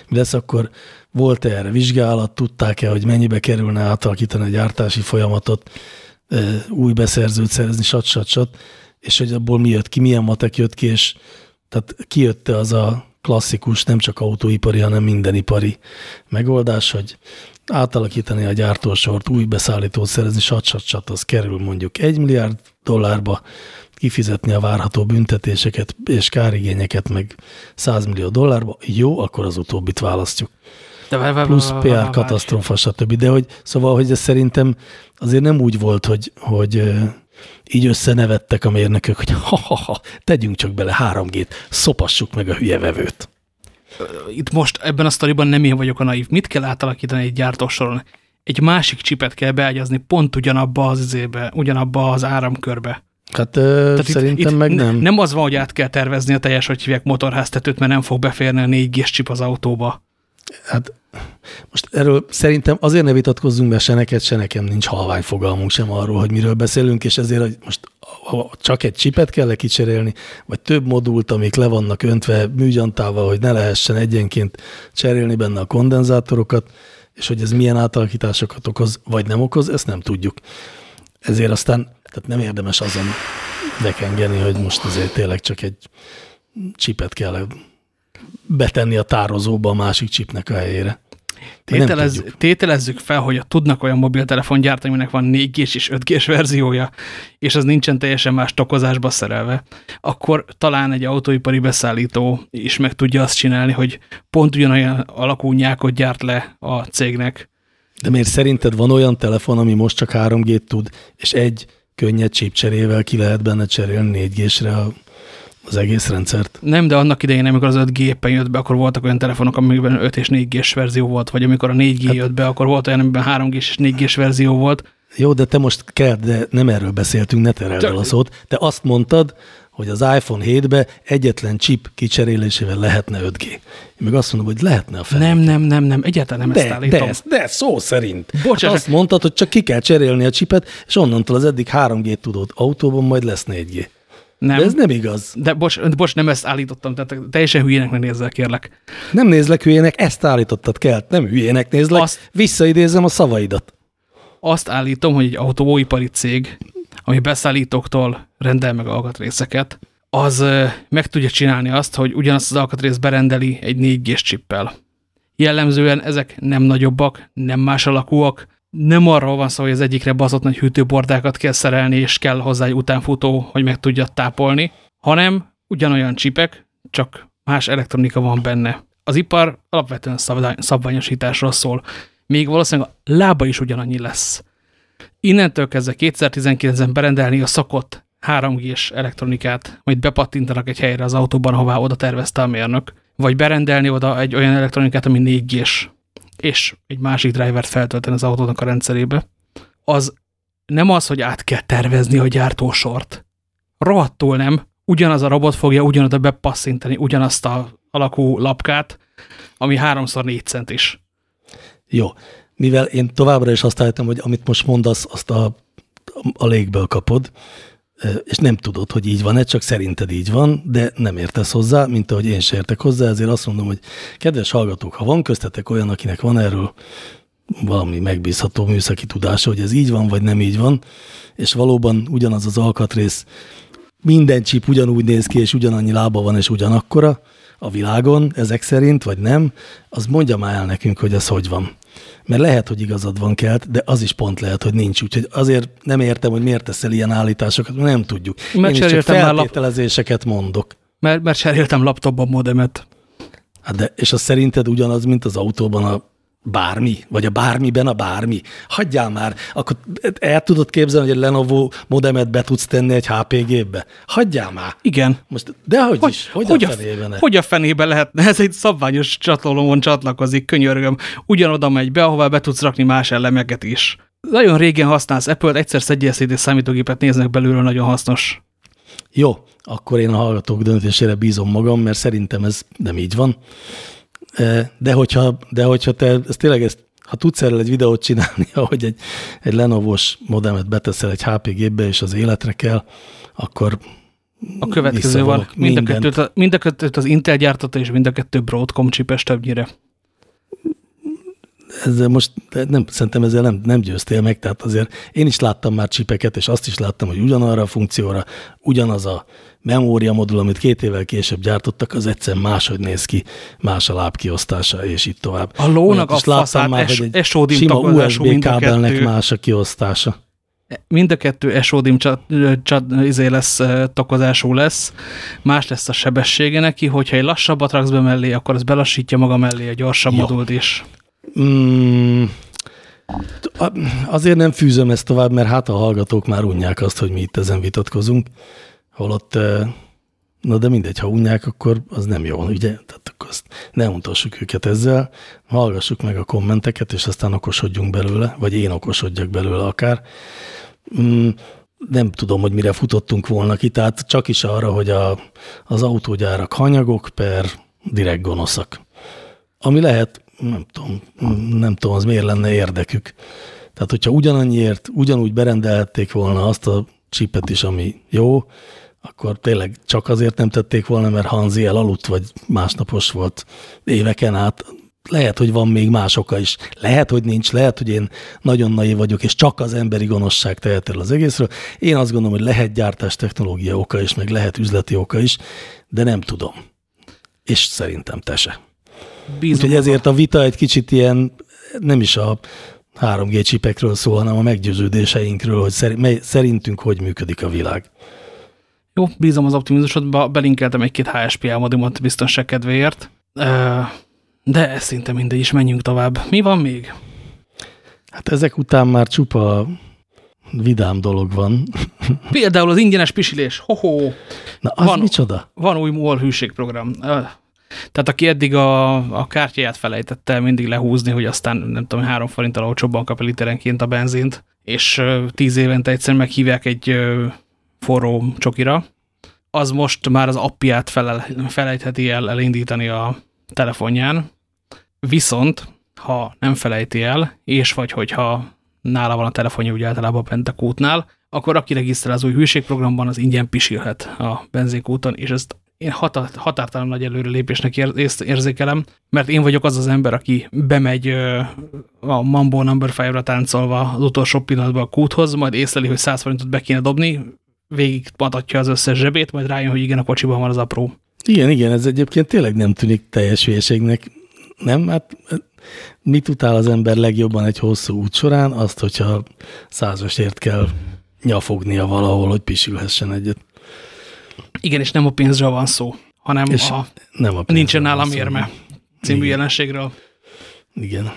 mi lesz, akkor volt -e erre vizsgálat, tudták-e, hogy mennyibe kerülne átalakítani a gyártási folyamatot, új beszerzőt szerezni, sat, sat, sat, és hogy abból mi jött ki, milyen matek jött ki, és tehát kijött-e az a klasszikus, nem csak autóipari, hanem mindenipari megoldás, hogy átalakítani a gyártósort, új beszállítót szerezni, sat, sat, sat, az kerül mondjuk egy milliárd dollárba, kifizetni a várható büntetéseket és kárigényeket meg 100 millió dollárba, jó, akkor az utóbbit választjuk. De vár, vár, Plusz PR katasztrófa, stb. De hogy, szóval, hogy ez szerintem azért nem úgy volt, hogy, hogy így összenevettek a mérnökök, hogy ha-ha-ha, tegyünk csak bele 3G-t, szopassuk meg a hülye vevőt. Itt most ebben a sztoriban nem én vagyok a naív. Mit kell átalakítani egy gyártósoron? Egy másik csipet kell beágyazni pont ugyanabba az izébe, ugyanabba az áramkörbe. Hát ö, szerintem itt, meg nem. Nem az van, hogy át kell tervezni a teljes, hogy hívják motorháztetőt, mert nem fog beférni a 4 g csip az autóba. Hát most erről szerintem azért ne vitatkozzunk, mert se neked, se nekem nincs halvány fogalmunk sem arról, hogy miről beszélünk, és ezért hogy most ha csak egy csipet kell -e kicserélni, vagy több modult, amik le vannak öntve műgyantával, hogy ne lehessen egyenként cserélni benne a kondenzátorokat, és hogy ez milyen átalakításokat okoz, vagy nem okoz, ezt nem tudjuk. Ezért aztán tehát nem érdemes azon dekengeni, hogy most azért tényleg csak egy csipet kell betenni a tározóba a másik csipnek a helyére. Tételez, tételezzük fel, hogy tudnak olyan mobiltelefon gyártani, aminek van 4 g és 5 g verziója, és az nincsen teljesen más tokozásba szerelve, akkor talán egy autóipari beszállító is meg tudja azt csinálni, hogy pont ugyanolyan alakú nyákot gyárt le a cégnek. De miért szerinted van olyan telefon, ami most csak 3G-t tud, és egy könnyed csípcserével ki lehet benne cserélni 4G-sre az egész rendszert. Nem, de annak idején, amikor az 5G éppen jött be, akkor voltak olyan telefonok, amikben 5 és 4G-s verzió volt, vagy amikor a 4G hát, jött be, akkor volt olyan, amiben 3G és 4G-s verzió volt. Jó, de te most kell, de nem erről beszéltünk, ne tereld el a szót. Te azt mondtad, hogy az iPhone 7-be egyetlen chip kicserélésével lehetne 5G. Én meg azt mondom, hogy lehetne a fel. Nem, nem, nem, nem, egyáltalán nem de, ezt állítom. De, de szó szerint. Bocs, hát azt mondtad, hogy csak ki kell cserélni a chipet, és onnantól az eddig 3G tudod autóban majd lesz 4G. Nem. De ez nem igaz. De bocs, bocs, nem ezt állítottam, tehát teljesen hülyének ne nézzel, kérlek. Nem nézlek hülyének, ezt állítottad kell, nem hülyének nézlek, azt, visszaidézem a szavaidat. Azt állítom, hogy egy autóipari cég, ami beszállítóktól rendel meg alkatrészeket, az meg tudja csinálni azt, hogy ugyanazt az alkatrészt berendeli egy 4G-s csippel. Jellemzően ezek nem nagyobbak, nem más alakúak, nem arról van szó, hogy az egyikre bazott nagy hűtőbordákat kell szerelni, és kell hozzá egy utánfutó, hogy meg tudja tápolni, hanem ugyanolyan csipek, csak más elektronika van benne. Az ipar alapvetően szabványosításról szól. Még valószínűleg a lába is ugyanannyi lesz. Innentől kezdve 2019-ben berendelni a szakott 3G-s elektronikát, majd bepattintanak egy helyre az autóban, ahová oda tervezte a mérnök, vagy berendelni oda egy olyan elektronikát, ami 4G-s, és egy másik drivert feltölteni az autónak a rendszerébe, az nem az, hogy át kell tervezni a gyártósort. Rohadtul nem. Ugyanaz a robot fogja ugyanoda bepasszintani ugyanazt a alakú lapkát, ami háromszor négy cent is. Jó. Mivel én továbbra is azt állítom, hogy amit most mondasz, azt a, a légből kapod, és nem tudod, hogy így van-e, csak szerinted így van, de nem értesz hozzá, mint ahogy én sem értek hozzá, ezért azt mondom, hogy kedves hallgatók, ha van köztetek olyan, akinek van erről valami megbízható műszaki tudása, hogy ez így van, vagy nem így van, és valóban ugyanaz az alkatrész, minden csíp ugyanúgy néz ki, és ugyanannyi lába van, és ugyanakkora a világon, ezek szerint, vagy nem, az mondja már el nekünk, hogy ez hogy van. Mert lehet, hogy igazad van kelt, de az is pont lehet, hogy nincs. Úgyhogy azért nem értem, hogy miért teszel ilyen állításokat, mert nem tudjuk. Mert Én is csak feltételezéseket mondok. Mert, mert cseréltem laptopban modemet. Hát de, és az szerinted ugyanaz, mint az autóban a bármi, vagy a bármiben a bármi. Hagyjál már, akkor el tudod képzelni, hogy egy Lenovo modemet be tudsz tenni egy HPG-be? Hagyjál már. Igen. Most, de hogy, hogy is, hogy, hogy a fenében? Hogy a fenében lehetne? Ez egy szabványos csatolómon csatlakozik, könyörgöm. Ugyanoda megy be, ahová be tudsz rakni más elemeket is. Nagyon régen használsz Apple-t, egyszer egy számítógépet néznek belülről, nagyon hasznos. Jó, akkor én a hallgatók döntésére bízom magam, mert szerintem ez nem így van. De hogyha, de hogyha te ezt tényleg ezt, ha tudsz erről egy videót csinálni, ahogy egy, egy Lenovo-s modemet beteszel egy HP gépbe, és az életre kell, akkor a következő van. Mind a, kettőt, mind a kettőt az Intel gyártotta, és mind a kettő Broadcom csipes többnyire ezzel most nem, szerintem ezzel nem, nem győztél meg, tehát azért én is láttam már csipeket, és azt is láttam, hogy ugyanarra a funkcióra, ugyanaz a memória modul, amit két évvel később gyártottak, az egyszer máshogy néz ki, más a lábkiosztása, és így tovább. A lónak a faszát, már, es, hogy egy sima USB kábelnek más a kiosztása. Mind a kettő SODIM csat, csat, izé lesz, takozású lesz, más lesz a sebessége neki, hogyha egy lassabbat raksz be mellé, akkor az belassítja maga mellé a gyorsabb Jó. modult is. Mm, azért nem fűzöm ezt tovább, mert hát a hallgatók már unják azt, hogy mi itt ezen vitatkozunk. Holott, na de mindegy, ha unják, akkor az nem jó, ugye? Tehát akkor azt ne untassuk őket ezzel, hallgassuk meg a kommenteket, és aztán okosodjunk belőle, vagy én okosodjak belőle akár. Mm, nem tudom, hogy mire futottunk volna ki, tehát csak is arra, hogy a, az autógyárak hanyagok per direkt gonoszak. Ami lehet nem tudom, nem tudom, az miért lenne érdekük. Tehát, hogyha ugyanannyiért, ugyanúgy berendelhették volna azt a csipet is, ami jó, akkor tényleg csak azért nem tették volna, mert Hanzi elaludt, vagy másnapos volt éveken át. Lehet, hogy van még más oka is. Lehet, hogy nincs. Lehet, hogy én nagyon naiv vagyok, és csak az emberi gonoszság tehet el az egészről. Én azt gondolom, hogy lehet gyártás technológia oka is, meg lehet üzleti oka is, de nem tudom. És szerintem te se. Bízom Úgyhogy ezért a vita egy kicsit ilyen, nem is a 3G csipekről szól, hanem a meggyőződéseinkről, hogy szerintünk hogy működik a világ. Jó, bízom az optimizmusodba, belinkeltem egy-két HSPA modimot biztonság kedvéért, de ez szinte mindegy is, menjünk tovább. Mi van még? Hát ezek után már csupa vidám dolog van. Például az ingyenes pisilés. Hoho. Na, az van, micsoda? Van új MOL hűségprogram. Tehát aki eddig a, a kártyáját felejtette mindig lehúzni, hogy aztán nem tudom, három forinttal olcsóbban kap literenként a benzint, és tíz évente egyszer meghívják egy forró csokira, az most már az appját felel, felejtheti el elindítani a telefonján, viszont ha nem felejti el, és vagy hogyha nála van a telefonja úgy általában bent a kútnál, akkor aki regisztrál az új hűségprogramban, az ingyen pisilhet a benzinkúton, és ezt én határ, határtalan nagy előrelépésnek érzékelem, mert én vagyok az az ember, aki bemegy a Mambo Number 5-ra táncolva az utolsó pillanatban a kúthoz, majd észleli, hogy 100 forintot be kéne dobni, végig patatja az összes zsebét, majd rájön, hogy igen, a kocsiban van az apró. Igen, igen, ez egyébként tényleg nem tűnik teljes hülyeségnek. Nem? Hát mit utál az ember legjobban egy hosszú út során? Azt, hogyha százasért kell nyafognia valahol, hogy pisülhessen egyet. Igen, és nem a pénzről van szó, hanem és a, nem a nincsen nálam érme című Igen. jelenségről. Igen.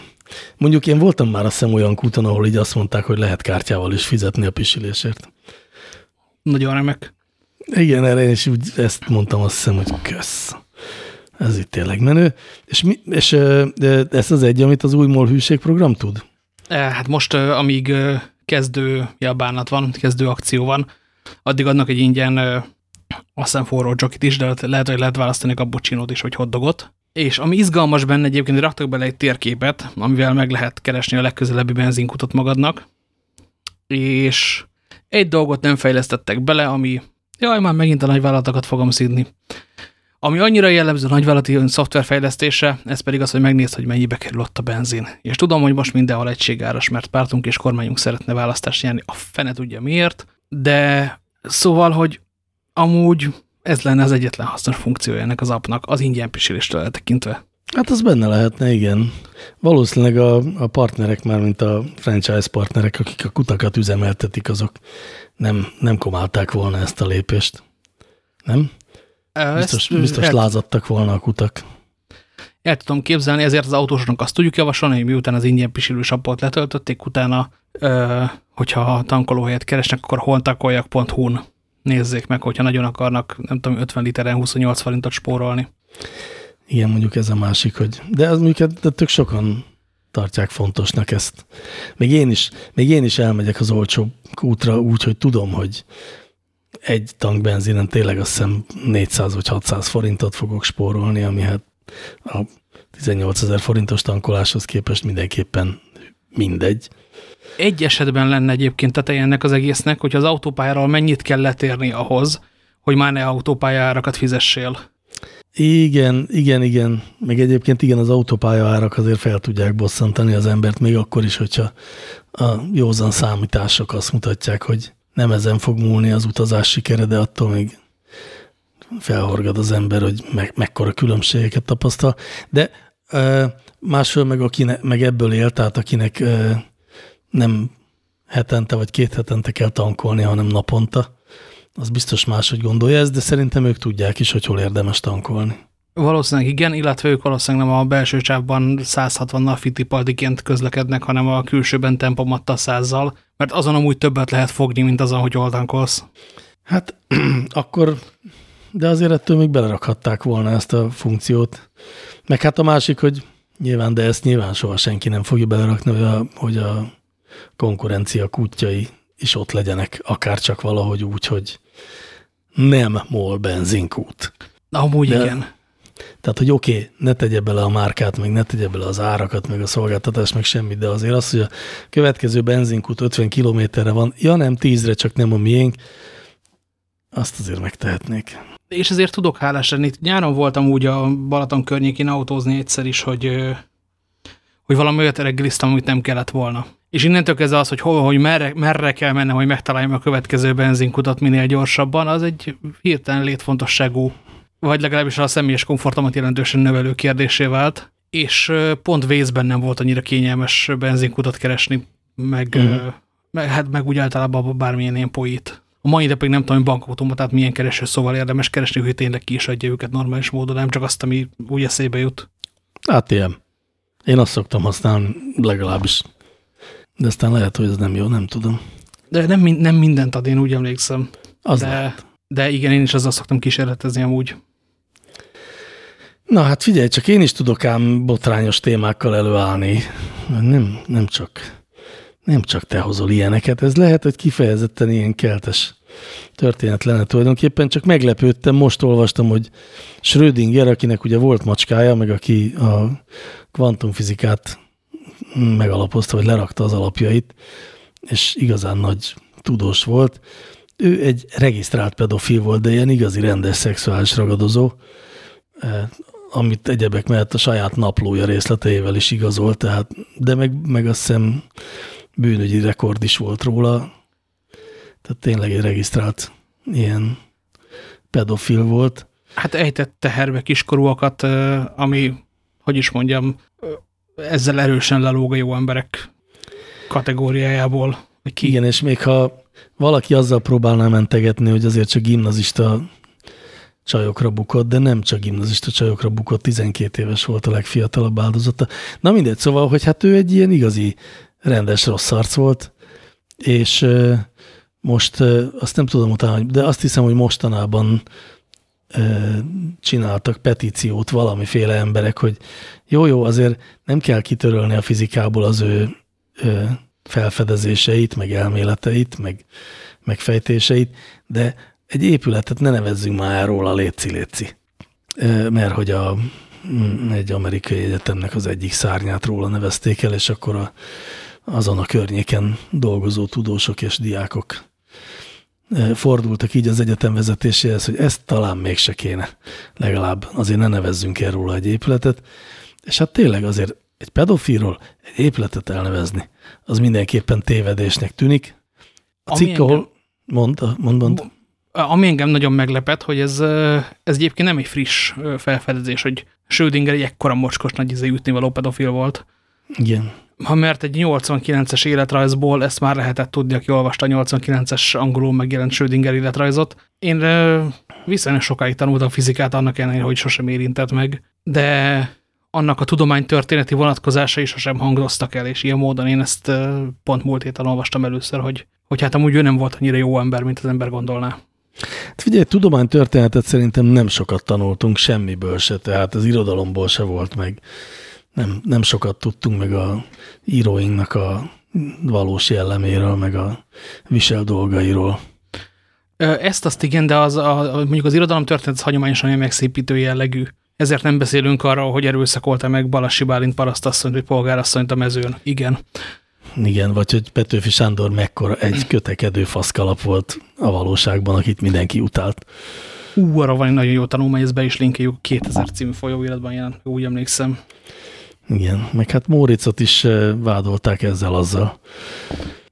Mondjuk én voltam már a szem olyan kúton, ahol így azt mondták, hogy lehet kártyával is fizetni a pisilésért. Nagyon remek. Igen, erre én is úgy ezt mondtam, azt hiszem, hogy kösz. Ez itt tényleg menő. És, mi, és ez az egy, amit az új MOL hűségprogram tud? Hát most, amíg kezdő jabánat van, kezdő akció van, addig adnak egy ingyen aztán forró csokit is, de lehet, hogy lehet választani cappuccinót is, vagy hotdogot. És ami izgalmas benne egyébként, hogy raktak bele egy térképet, amivel meg lehet keresni a legközelebbi benzinkutat magadnak, és egy dolgot nem fejlesztettek bele, ami, jaj, már megint a nagyvállalatokat fogom szídni. Ami annyira jellemző a nagyvállalati szoftverfejlesztése, ez pedig az, hogy megnézd, hogy mennyibe kerül ott a benzin. És tudom, hogy most mindenhol egységáras, mert pártunk és kormányunk szeretne választást nyerni, a fene tudja miért, de szóval, hogy amúgy ez lenne az egyetlen hasznos funkciója ennek az appnak, az ingyen pisiléstől eltekintve. Hát az benne lehetne, igen. Valószínűleg a, a partnerek, már mint a franchise partnerek, akik a kutakat üzemeltetik, azok nem, nem komálták volna ezt a lépést. Nem? Biztos, biztos el, lázadtak volna a kutak. El tudom képzelni, ezért az autósoknak azt tudjuk javasolni, hogy miután az ingyen pisilős appot letöltötték, utána, ö, hogyha a tankolóhelyet keresnek, akkor hontakoljak.hu-n nézzék meg, hogyha nagyon akarnak, nem tudom, 50 literen 28 forintot spórolni. Igen, mondjuk ez a másik, hogy de az mondjuk de tök sokan tartják fontosnak ezt. Még én is, még én is elmegyek az olcsó útra úgy, hogy tudom, hogy egy tank benzinen tényleg azt hiszem 400 vagy 600 forintot fogok spórolni, ami hát a 18 ezer forintos tankoláshoz képest mindenképpen mindegy. Egy esetben lenne egyébként teteje ennek az egésznek, hogy az autópályáról mennyit kell letérni ahhoz, hogy már ne autópályárakat fizessél. Igen, igen, igen. Meg egyébként igen, az autópálya árak azért fel tudják bosszantani az embert, még akkor is, hogyha a józan számítások azt mutatják, hogy nem ezen fog múlni az utazás sikere, de attól még felhorgad az ember, hogy me mekkora különbségeket tapasztal. De másfél meg, akinek, meg ebből él, tehát akinek nem hetente vagy két hetente kell tankolni, hanem naponta, az biztos máshogy gondolja ezt, de szerintem ők tudják is, hogy hol érdemes tankolni. Valószínűleg igen, illetve ők valószínűleg nem a belső csávban 160-nal fittipaldiként közlekednek, hanem a külsőben tempomattal százzal, mert azon amúgy többet lehet fogni, mint azon, hogy hol tankolsz. Hát akkor, de azért ettől még belerakhatták volna ezt a funkciót. Meg hát a másik, hogy nyilván, de ezt nyilván soha senki nem fogja belerakni, hogy a, hogy a konkurencia kutyai is ott legyenek, akár csak valahogy úgy, hogy nem MOL benzinkút. Amúgy De, igen. Tehát, hogy oké, okay, ne tegye bele a márkát, meg ne tegye bele az árakat, meg a szolgáltatást, meg semmit, de azért az, hogy a következő benzinkút 50 kilométerre van, ja nem 10-re, csak nem a miénk, azt azért megtehetnék. És ezért tudok hálás lenni. Nyáron voltam úgy a Balaton környékén autózni egyszer is, hogy, hogy valami olyat reggeliztem, amit nem kellett volna. És innentől kezdve az, hogy hol, hogy merre, merre kell mennem, hogy megtaláljam a következő benzinkutat minél gyorsabban, az egy hirtelen létfontosságú, vagy legalábbis a személyes komfortomat jelentősen növelő kérdésé vált, és pont vészben nem volt annyira kényelmes benzinkutat keresni, meg, uh. -huh. meg, hát meg úgy általában bármilyen ilyen poit. A mai napig nem tudom, hogy bankautomatát milyen kereső szóval érdemes keresni, hogy tényleg ki is adja őket normális módon, nem csak azt, ami úgy eszébe jut. Hát ilyen. Én azt szoktam használni legalábbis de aztán lehet, hogy ez nem jó, nem tudom. De nem, nem mindent ad, én úgy emlékszem. Az de, lehet. de igen, én is azzal szoktam kísérletezni amúgy. Na hát figyelj, csak én is tudok ám botrányos témákkal előállni. Nem, nem csak nem csak te hozol ilyeneket, ez lehet, hogy kifejezetten ilyen keltes történet lenne tulajdonképpen, csak meglepődtem, most olvastam, hogy Schrödinger, akinek ugye volt macskája, meg aki a kvantumfizikát megalapozta, vagy lerakta az alapjait, és igazán nagy tudós volt. Ő egy regisztrált pedofil volt, de ilyen igazi rendes szexuális ragadozó, eh, amit egyebek mellett a saját naplója részleteivel is igazolt, tehát, de meg, meg azt hiszem bűnügyi rekord is volt róla. Tehát tényleg egy regisztrált ilyen pedofil volt. Hát ejtett teherbe kiskorúakat, eh, ami, hogy is mondjam, ezzel erősen lelóg a jó emberek kategóriájából. Ki? Igen, és még ha valaki azzal próbálná mentegetni, hogy azért csak gimnazista csajokra bukott, de nem csak gimnazista csajokra bukott, 12 éves volt a legfiatalabb áldozata. Na mindegy, szóval, hogy hát ő egy ilyen igazi rendes rossz arc volt, és most azt nem tudom utána, de azt hiszem, hogy mostanában csináltak petíciót valamiféle emberek, hogy jó-jó, azért nem kell kitörölni a fizikából az ő, felfedezéseit, meg elméleteit, meg megfejtéseit, de egy épületet ne nevezzünk már róla léci-léci. Mert hogy a, mm, egy amerikai egyetemnek az egyik szárnyát róla nevezték el, és akkor a, azon a környéken dolgozó tudósok és diákok fordultak így az egyetem vezetéséhez, hogy ezt talán mégse kéne. Legalább azért ne nevezzünk el róla egy épületet. És hát tényleg azért egy pedofilról egy épületet elnevezni, az mindenképpen tévedésnek tűnik. A cikk, ahol... Mond, mond, mond. Ami engem nagyon meglepett, hogy ez, ez egyébként nem egy friss felfedezés, hogy Schrödinger egy ekkora mocskos nagy izé ütnivaló pedofil volt. Igen ha mert egy 89-es életrajzból ezt már lehetett tudni, aki olvasta a 89-es angolul megjelent Schrödinger életrajzot. Én viszonylag sokáig tanultam fizikát, annak ellenére, hogy sosem érintett meg, de annak a tudománytörténeti vonatkozásai sosem hangoztak el, és ilyen módon én ezt pont múlt héten olvastam először, hogy, hogy hát amúgy ő nem volt annyira jó ember, mint az ember gondolná. Hát figyelj, tudománytörténetet szerintem nem sokat tanultunk semmiből se, tehát az irodalomból se volt meg nem, nem sokat tudtunk meg a íróinknak a valós jelleméről, meg a visel dolgairól. Ezt azt igen, de az a, mondjuk az irodalom történet az hagyományosan olyan megszépítő jellegű. Ezért nem beszélünk arról, hogy erőszakolta meg Balassi Bálint parasztasszonyt, vagy polgárasszonyt a mezőn. Igen. Igen, vagy hogy Petőfi Sándor mekkora egy kötekedő faszkalap volt a valóságban, akit mindenki utált. Ú, arra van egy nagyon jó tanulmány, ez be is linkeljük, 2000 című folyóiratban jelent, úgy emlékszem. Igen, meg hát Móricot is vádolták ezzel azzal.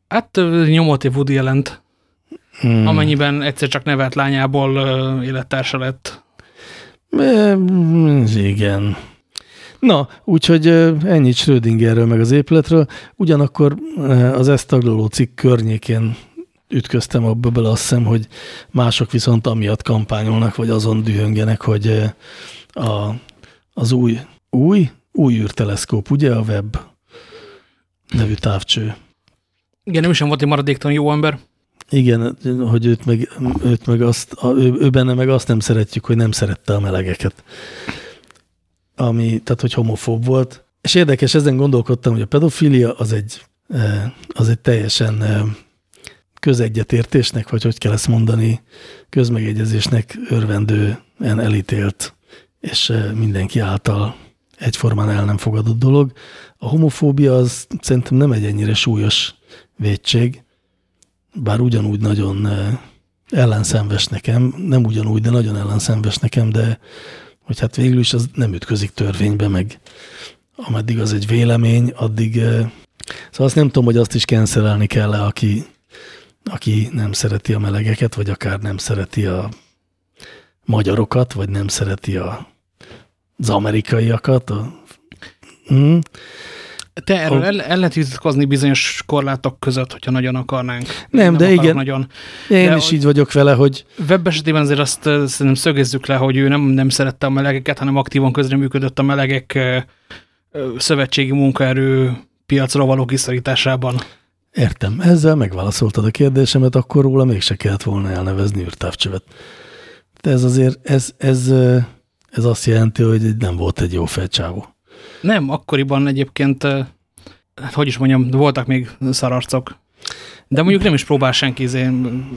Hát nyomott egy Woody jelent, hmm. amennyiben egyszer csak nevelt lányából élettársa lett. E, igen. Na, úgyhogy ennyit Schrödingerről meg az épületről. Ugyanakkor az ezt taglaló cikk környékén ütköztem abba bele, azt hiszem, hogy mások viszont amiatt kampányolnak, vagy azon dühöngenek, hogy a, az új, új, új űrteleszkóp, ugye a web nevű távcső. Igen, nem is volt egy maradéktalan jó ember. Igen, hogy őt meg, őt meg azt, ő, ő benne meg azt nem szeretjük, hogy nem szerette a melegeket. Ami, tehát, hogy homofób volt. És érdekes, ezen gondolkodtam, hogy a pedofilia az egy, az egy teljesen közegyetértésnek, vagy hogy kell ezt mondani, közmegegyezésnek örvendően elítélt, és mindenki által egyformán el nem fogadott dolog. A homofóbia az szerintem nem egy ennyire súlyos védség, bár ugyanúgy nagyon ellenszenves nekem, nem ugyanúgy, de nagyon ellenszenves nekem, de hogy hát végül is az nem ütközik törvénybe, meg ameddig az egy vélemény, addig szóval azt nem tudom, hogy azt is kenszerelni kell -e, aki, aki nem szereti a melegeket, vagy akár nem szereti a magyarokat, vagy nem szereti a, az amerikaiakat. A, mm. Te erről el, el lehet vitatkozni bizonyos korlátok között, hogyha nagyon akarnánk. Nem, nem de igen. Nagyon. Én de is így vagyok vele, hogy... Web esetében azért azt szerintem szögezzük le, hogy ő nem, nem szerette a melegeket, hanem aktívan közreműködött a melegek szövetségi munkaerő piacra való kiszorításában. Értem. Ezzel megválaszoltad a kérdésemet, akkor róla mégse kellett volna elnevezni űrtávcsövet. De ez azért, ez, ez, ez azt jelenti, hogy nem volt egy jó felcsávó. Nem, akkoriban egyébként, hát hogy is mondjam, voltak még szararcok. De mondjuk nem is próbál senki izén,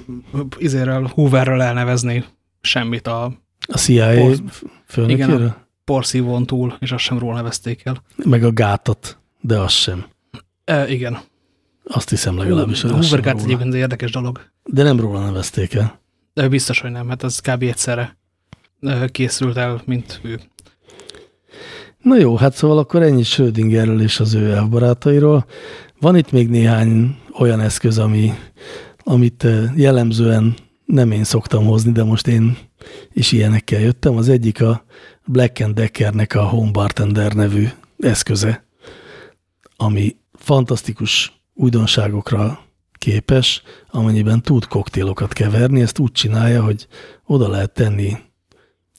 izéről, Hooverről elnevezni semmit a... A CIA por, főnökéről? Igen, a túl, és azt sem róla nevezték el. Meg a gátat, de az sem. E, igen. Azt hiszem legalábbis. A Hoover gát egyébként egy érdekes dolog. De nem róla nevezték el. De biztos, hogy nem, hát az kb. egyszerre készült el, mint ő. Na jó, hát szóval akkor ennyi Schrödingerről és az ő elbarátairól. Van itt még néhány olyan eszköz, ami, amit jellemzően nem én szoktam hozni, de most én is ilyenekkel jöttem. Az egyik a Black Deckernek a Home Bartender nevű eszköze, ami fantasztikus újdonságokra képes, amennyiben tud koktélokat keverni. Ezt úgy csinálja, hogy oda lehet tenni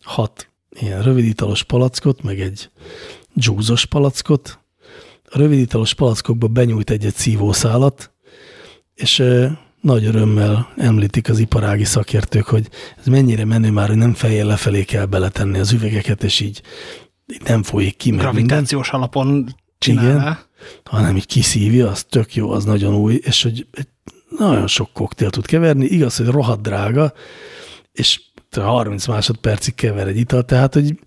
hat ilyen rövidítalos palackot, meg egy dzsúzos palackot. A rövidítalos palackokba benyújt egy-egy szívószálat, és nagy örömmel említik az iparági szakértők, hogy ez mennyire menő már, hogy nem fejjel lefelé kell beletenni az üvegeket, és így, így nem folyik ki. Gravitációs minden. alapon csinálná. Igen, hanem így kiszívja, az tök jó, az nagyon új, és hogy nagyon sok koktél tud keverni, igaz, hogy rohadt drága, és 30 másodpercig kever egy ital, tehát, hogy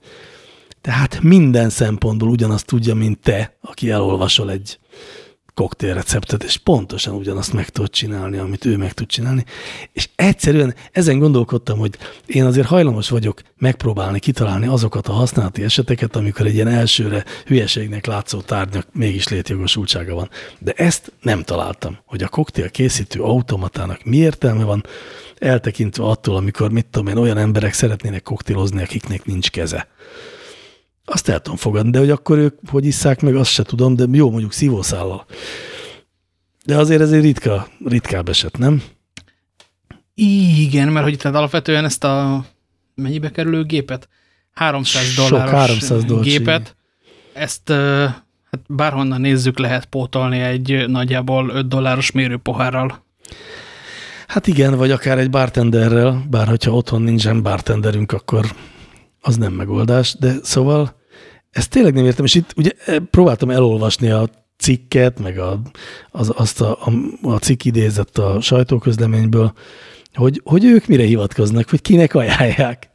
tehát minden szempontból ugyanazt tudja, mint te, aki elolvasol egy koktélreceptet, és pontosan ugyanazt meg tud csinálni, amit ő meg tud csinálni. És egyszerűen ezen gondolkodtam, hogy én azért hajlamos vagyok megpróbálni kitalálni azokat a használati eseteket, amikor egy ilyen elsőre hülyeségnek látszó tárgyak mégis létjogosultsága van. De ezt nem találtam, hogy a koktél készítő automatának mi értelme van, eltekintve attól, amikor mit tudom én, olyan emberek szeretnének koktélozni, akiknek nincs keze. Azt el tudom fogadni, de hogy akkor ők hogy isszák meg, azt se tudom, de jó, mondjuk szívószállal. De azért ez egy ritka, ritkább eset, nem? Igen, mert hogy itt alapvetően ezt a mennyibe kerülő gépet? 300 dolláros 300 gépet. Ezt hát bárhonnan nézzük, lehet pótolni egy nagyjából 5 dolláros mérőpohárral. Hát igen, vagy akár egy bartenderrel, bár hogyha otthon nincsen bartenderünk, akkor az nem megoldás, de szóval ezt tényleg nem értem, és itt ugye eh, próbáltam elolvasni a cikket, meg a, az, azt a, a, a cikk idézett a sajtóközleményből, hogy, hogy ők mire hivatkoznak, hogy kinek ajánlják.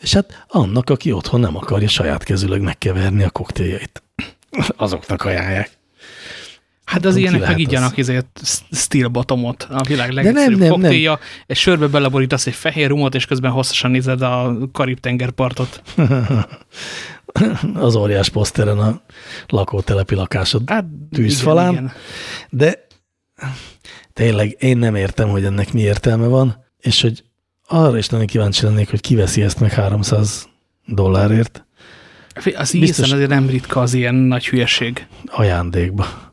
És hát annak, aki otthon nem akarja saját kezűleg megkeverni a koktéljait. Azoknak ajánlják. Hát az ilyenek meg igyanak ezért steel bottomot, a világ nem, legegyszerűbb nem, nem. koktélja, egy sörbe beleborítasz egy fehér rumot, és közben hosszasan nézed a Karib-tengerpartot. Az óriás poszteren a lakótelepi lakásod. Hát, Tűzfalán. Igen, igen. De tényleg én nem értem, hogy ennek mi értelme van, és hogy arra is nagyon kíváncsi lennék, hogy kiveszi ezt meg 300 dollárért Az Biztos. azért nem ritka az ilyen nagy hülyeség. ajándékba.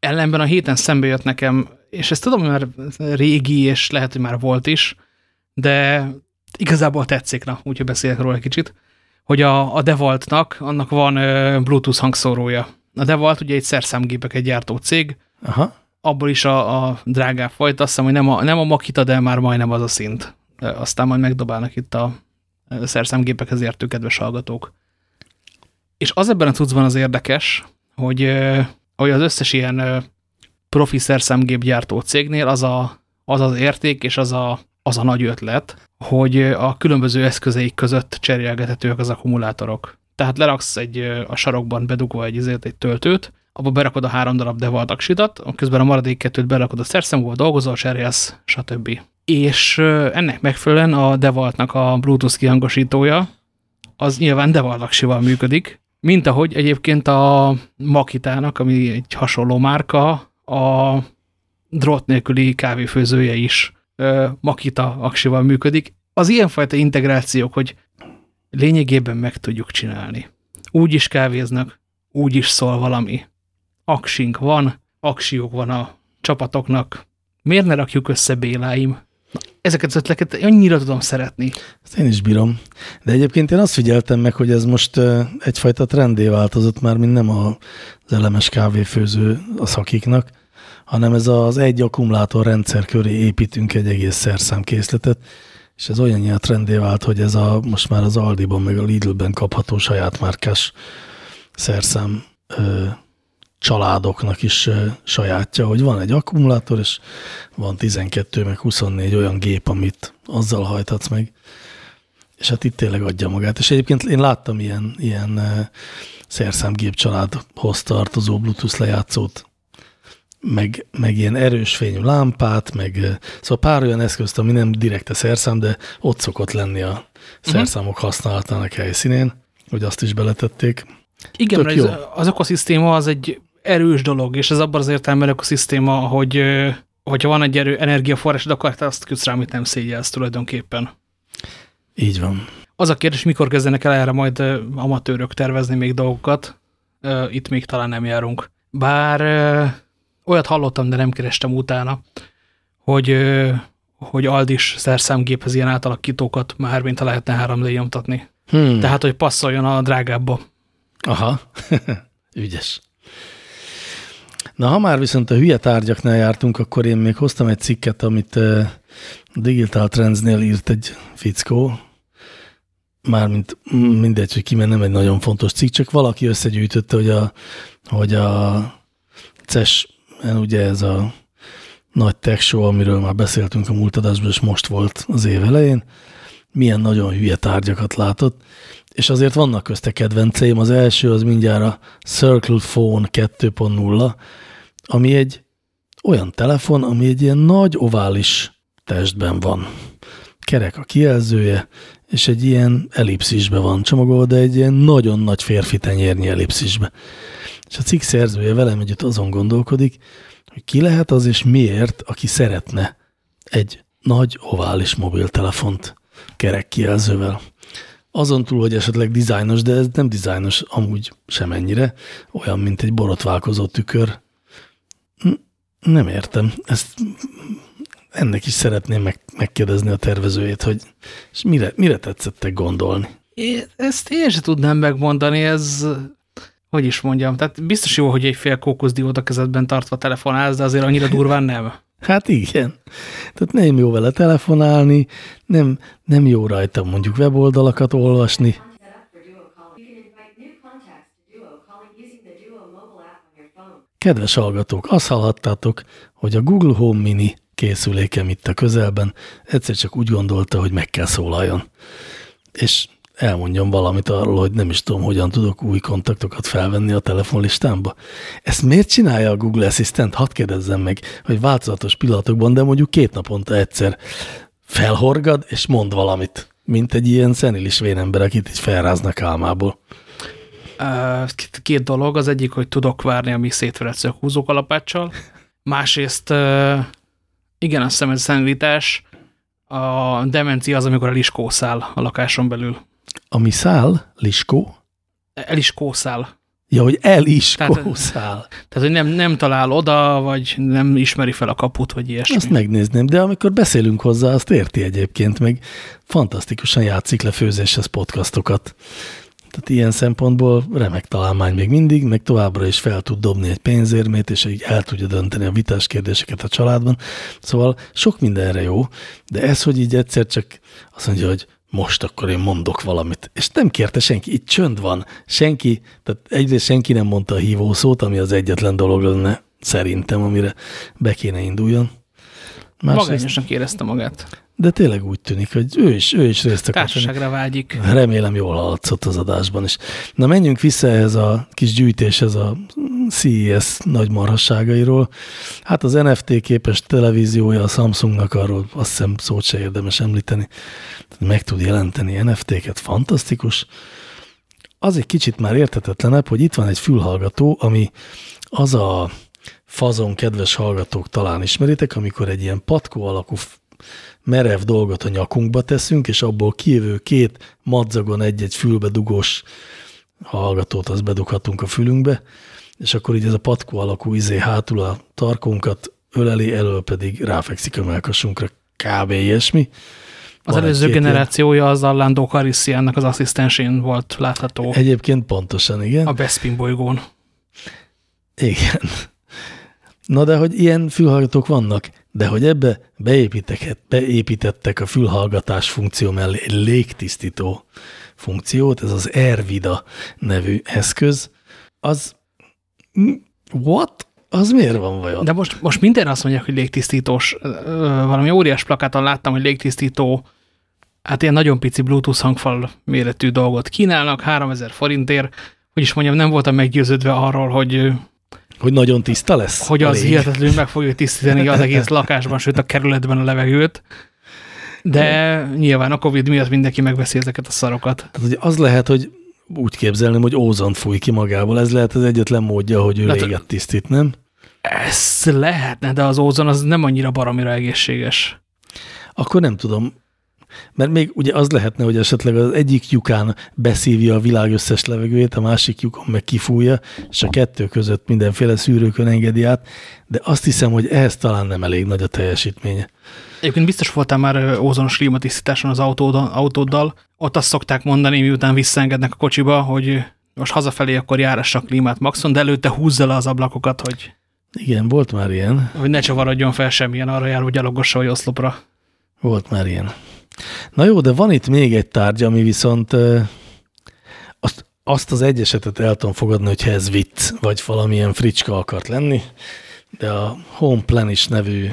Ellenben a héten szembe jött nekem, és ezt tudom, hogy már régi, és lehet, hogy már volt is, de igazából tetszik, na, úgyhogy beszélek róla egy kicsit, hogy a, a Devoltnak, annak van ö, Bluetooth hangszórója. A Devolt ugye egy szerszámgépeket gyártó cég, Aha, abból is a, a drágább fajta, azt hiszem, hogy nem a, nem a Makita, de már majdnem az a szint. Aztán majd megdobálnak itt a szerszámgépekhez értő kedves hallgatók. És az ebben a cuccban az érdekes, hogy, hogy az összes ilyen profi szerszámgép gyártó cégnél az, a, az az érték és az a, az a nagy ötlet, hogy a különböző eszközeik között cserélgethetőek az akkumulátorok. Tehát leraksz egy a sarokban bedugva egy, izét, egy töltőt, abba berakod a három darab Devolt aksidat, közben a maradék kettőt berakod a szerszámból, dolgozol, cserélsz, stb. És ennek megfelelően a Devoltnak a Bluetooth kihangosítója az nyilván aksival működik, mint ahogy egyébként a Makitának, ami egy hasonló márka, a drót nélküli kávéfőzője is Makita aksival működik. Az ilyenfajta integrációk, hogy lényegében meg tudjuk csinálni. Úgy is kávéznak, úgy is szól valami. Aksink van, aksiuk van a csapatoknak. Miért ne rakjuk össze Béláim? Na, ezeket az ötleteket annyira tudom szeretni. ezt én is bírom. De egyébként én azt figyeltem meg, hogy ez most egyfajta trendé változott már, mint nem a- az elemes kávéfőző a szakiknak, hanem ez az egy akkumulátor rendszer köré építünk egy egész szerszámkészletet, és ez olyan trendé vált, hogy ez a, most már az Aldiban meg a Lidlben kapható saját márkás szerszám családoknak is sajátja, hogy van egy akkumulátor, és van 12 meg 24 olyan gép, amit azzal hajthatsz meg, és hát itt tényleg adja magát. És egyébként én láttam ilyen, ilyen ö, szerszámgép családhoz tartozó Bluetooth lejátszót, meg, meg ilyen erős fényű lámpát, meg szóval pár olyan eszközt, ami nem direkt a szerszám, de ott szokott lenni a szerszámok használatának helyszínén, hogy azt is beletették. Igen, Tök mert jó. az ökoszisztéma az egy erős dolog, és ez abban az értelemben ökoszisztéma, hogy hogyha van egy erő energiaforrásod, akkor azt küzdsz rá, amit nem szégyelsz tulajdonképpen. Így van. Az a kérdés, mikor kezdenek el erre majd amatőrök tervezni még dolgokat. Itt még talán nem járunk. Bár olyat hallottam, de nem kerestem utána, hogy, hogy Aldis szerszámgéphez ilyen átalakítókat már mint lehetne 3D nyomtatni. Hmm. Tehát, hogy passzoljon a drágábba. Aha, ügyes. Na, ha már viszont a hülye tárgyaknál jártunk, akkor én még hoztam egy cikket, amit a Digital Trendsnél írt egy fickó, mármint mindegy, hogy ki, nem egy nagyon fontos cikk, csak valaki összegyűjtötte, hogy a, hogy a CES, ugye ez a nagy tech show, amiről már beszéltünk a múlt adásban, és most volt az év elején, milyen nagyon hülye tárgyakat látott, és azért vannak közte kedvenceim. Az első az mindjárt a Circle Phone 2.0, ami egy olyan telefon, ami egy ilyen nagy ovális testben van. Kerek a kijelzője, és egy ilyen ellipszisbe van csomagolva, de egy ilyen nagyon nagy férfi tenyérnyi ellipszisbe. És a cikk szerzője velem együtt azon gondolkodik, hogy ki lehet az, és miért, aki szeretne egy nagy ovális mobiltelefont kerek kijelzővel. Azon túl, hogy esetleg dizájnos, de ez nem dizájnos amúgy semennyire, olyan, mint egy borotválkozó tükör. Nem értem. Ezt ennek is szeretném meg, megkérdezni a tervezőjét, hogy és mire, mire tetszettek gondolni. É, ezt én sem tudnám megmondani, ez, hogy is mondjam, tehát biztos jó, hogy egy fél kókuszdiót a kezedben tartva telefonálsz, de azért annyira durván nem. Hát igen. Tehát nem jó vele telefonálni, nem, nem jó rajta mondjuk weboldalakat olvasni. Kedves hallgatók, azt hallhattátok, hogy a Google Home Mini készülékem itt a közelben, egyszer csak úgy gondolta, hogy meg kell szólaljon. És elmondjam valamit arról, hogy nem is tudom, hogyan tudok új kontaktokat felvenni a telefonlistámba. Ezt miért csinálja a Google Assistant? Hadd kérdezzem meg, hogy változatos pillanatokban, de mondjuk két naponta egyszer felhorgad, és mond valamit, mint egy ilyen szenilis vénember, akit így felráznak álmából. Két dolog, az egyik, hogy tudok várni a mi szétverett szöghúzókalapáccsal, másrészt igen, azt hiszem ez szenilitás, a demencia az, amikor el is kószál a lakáson belül. Ami szál, liskó? El is kószál. Ja, hogy el is Tehát- kószál. Tehát, hogy nem, nem talál oda, vagy nem ismeri fel a kaput, vagy ilyesmi. Azt megnézném, de amikor beszélünk hozzá, azt érti egyébként, meg fantasztikusan játszik le főzéshez podcastokat. Tehát ilyen szempontból remek találmány még mindig, meg továbbra is fel tud dobni egy pénzérmét, és így el tudja dönteni a vitás kérdéseket a családban. Szóval sok mindenre jó, de ez, hogy így egyszer csak azt mondja, hogy most akkor én mondok valamit. És nem kérte senki, itt csönd van. Senki, tehát egyrészt senki nem mondta a hívószót, ami az egyetlen dolog lenne szerintem, amire be kéne induljon. Másrészt, Magányosnak érezte magát. de tényleg úgy tűnik, hogy ő is, ő is részt akar. Társaságra vágyik. Remélem jól hallatszott az adásban is. Na menjünk vissza ehhez a kis gyűjtéshez a CES nagy marhasságairól. Hát az NFT képes televíziója a Samsungnak arról azt hiszem szót se érdemes említeni. Meg tud jelenteni NFT-ket, fantasztikus. Az egy kicsit már értetetlenebb, hogy itt van egy fülhallgató, ami az a fazon, kedves hallgatók talán ismeritek, amikor egy ilyen patkó alakú merev dolgot a nyakunkba teszünk, és abból kijövő két madzagon egy-egy fülbe dugós hallgatót azt bedughatunk a fülünkbe, és akkor így ez a patkó alakú izé hátul a tarkunkat öleli, elől pedig ráfekszik a melkasunkra, kb. ilyesmi. Az Van előző generációja az Orlando Carissiának az asszisztensén volt látható ilyen- Egyébként pontosan, igen. a Bespin bolygón. Igen. Na de hogy ilyen fülhallgatók vannak, de hogy ebbe beépítettek, a fülhallgatás funkció mellé egy légtisztító funkciót, ez az Airvida nevű eszköz, az what? Az miért van vajon? De most, most minden azt mondják, hogy légtisztítós. Valami óriás plakáton láttam, hogy légtisztító, hát ilyen nagyon pici Bluetooth hangfal méretű dolgot kínálnak, 3000 forintért. Hogy is mondjam, nem voltam meggyőződve arról, hogy, Hogy nagyon tiszta lesz? hogy az lég? hihetetlenül meg fogja tisztítani az egész lakásban, sőt a kerületben a levegőt. De nyilván a Covid miatt mindenki megveszi ezeket a szarokat. Tehát, hogy az lehet, hogy úgy képzelném, hogy ózont fúj ki magából. Ez lehet az egyetlen módja, hogy ő Lehet, léget tisztít, nem? Ez lehetne, de az ózon az nem annyira baromira egészséges. Akkor nem tudom, mert még ugye az lehetne, hogy esetleg az egyik lyukán beszívja a világ összes levegőjét, a másik lyukon meg kifújja, és a kettő között mindenféle szűrőkön engedi át, de azt hiszem, hogy ehhez talán nem elég nagy a teljesítménye. Egyébként biztos voltál már ózonos klímatisztításon az autóddal, autóddal. Ott azt szokták mondani, miután visszaengednek a kocsiba, hogy most hazafelé akkor járassa a klímát maxon, de előtte húzza le az ablakokat, hogy, Igen, volt már ilyen. hogy ne csavarodjon fel semmilyen arra járó gyalogosra vagy oszlopra. Volt már ilyen. Na jó, de van itt még egy tárgy, ami viszont azt, azt az egy esetet el tudom fogadni, hogyha ez vicc, vagy valamilyen fricska akart lenni, de a Home Planish nevű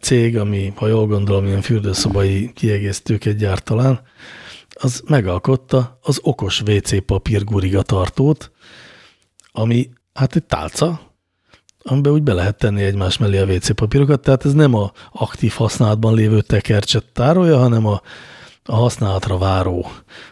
cég, ami, ha jól gondolom, ilyen fürdőszobai kiegészítőket gyárt talán, az megalkotta az okos WC papír guriga tartót, ami hát egy tálca, amiben úgy be lehet tenni egymás mellé a WC papírokat, tehát ez nem a aktív használatban lévő tekercset tárolja, hanem a, a használatra váró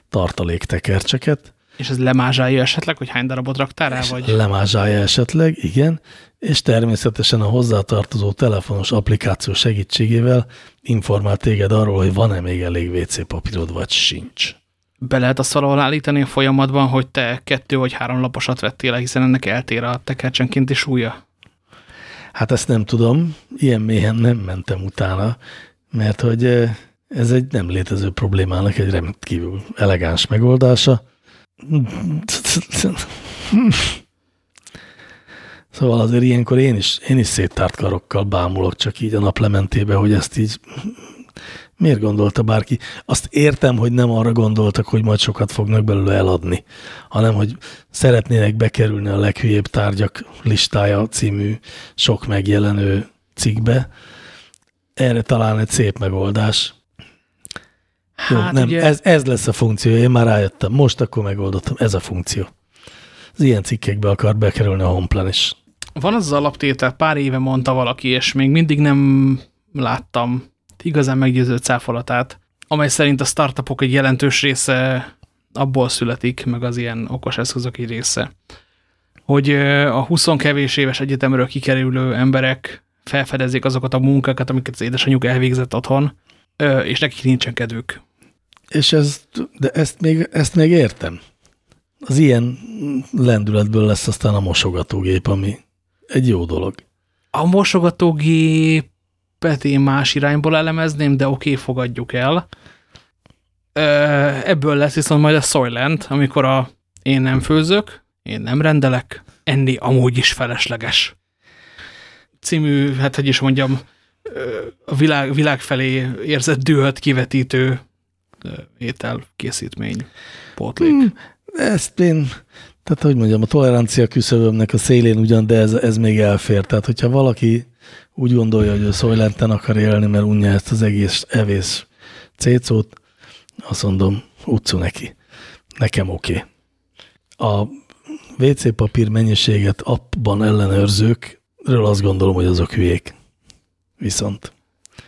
tartaléktekercseket. És ez lemázsálja esetleg, hogy hány darabot raktál rá, Vagy... Lemázsálja esetleg, igen, és természetesen a hozzátartozó telefonos applikáció segítségével informál téged arról, hogy van-e még elég WC papírod, vagy sincs. be lehet azt valahol állítani a folyamatban, hogy te kettő vagy három laposat vettél hiszen ennek eltér a tekercsenkénti súlya. Hát ezt nem tudom, ilyen mélyen nem mentem utána, mert hogy ez egy nem létező problémának egy rendkívül elegáns megoldása. Szóval azért ilyenkor én is, én is széttárt karokkal bámulok csak így a naplementébe, hogy ezt így miért gondolta bárki? Azt értem, hogy nem arra gondoltak, hogy majd sokat fognak belőle eladni, hanem hogy szeretnének bekerülni a leghülyébb tárgyak listája című sok megjelenő cikkbe, erre talán egy szép megoldás. Jó, Hát nem, ugye- ez, ez lesz a funkció, én már rájöttem. Most akkor megoldottam, ez a funkció. Az ilyen cikkekbe akar bekerülni a honplan is. Van az az alaptétel, pár éve mondta valaki, és még mindig nem láttam igazán meggyőző cáfolatát, amely szerint a startupok egy jelentős része abból születik, meg az ilyen okos eszközök egy része, hogy a 20 kevés éves egyetemről kikerülő emberek felfedezik azokat a munkákat, amiket az édesanyjuk elvégzett otthon, és nekik nincsen kedvük. És ez, de ezt még, ezt még értem. Az ilyen lendületből lesz aztán a mosogatógép, ami egy jó dolog. A mosogatógépet én más irányból elemezném, de oké, okay, fogadjuk el. Ebből lesz viszont majd a Soylent, amikor a én nem főzök, én nem rendelek, enni amúgy is felesleges. Című, hát hogy is mondjam, a világ, világ felé érzett dühöt kivetítő ételkészítmény, pótlék. Hmm, ezt én, tehát hogy mondjam, a tolerancia küszöbömnek a szélén ugyan, de ez, ez még elfér. Tehát, hogyha valaki úgy gondolja, hogy ő Soylenten akar élni, mert unja ezt az egész evés cécót, azt mondom, utcu neki. Nekem oké. Okay. A WC papír mennyiséget appban ellenőrzőkről azt gondolom, hogy azok hülyék. Viszont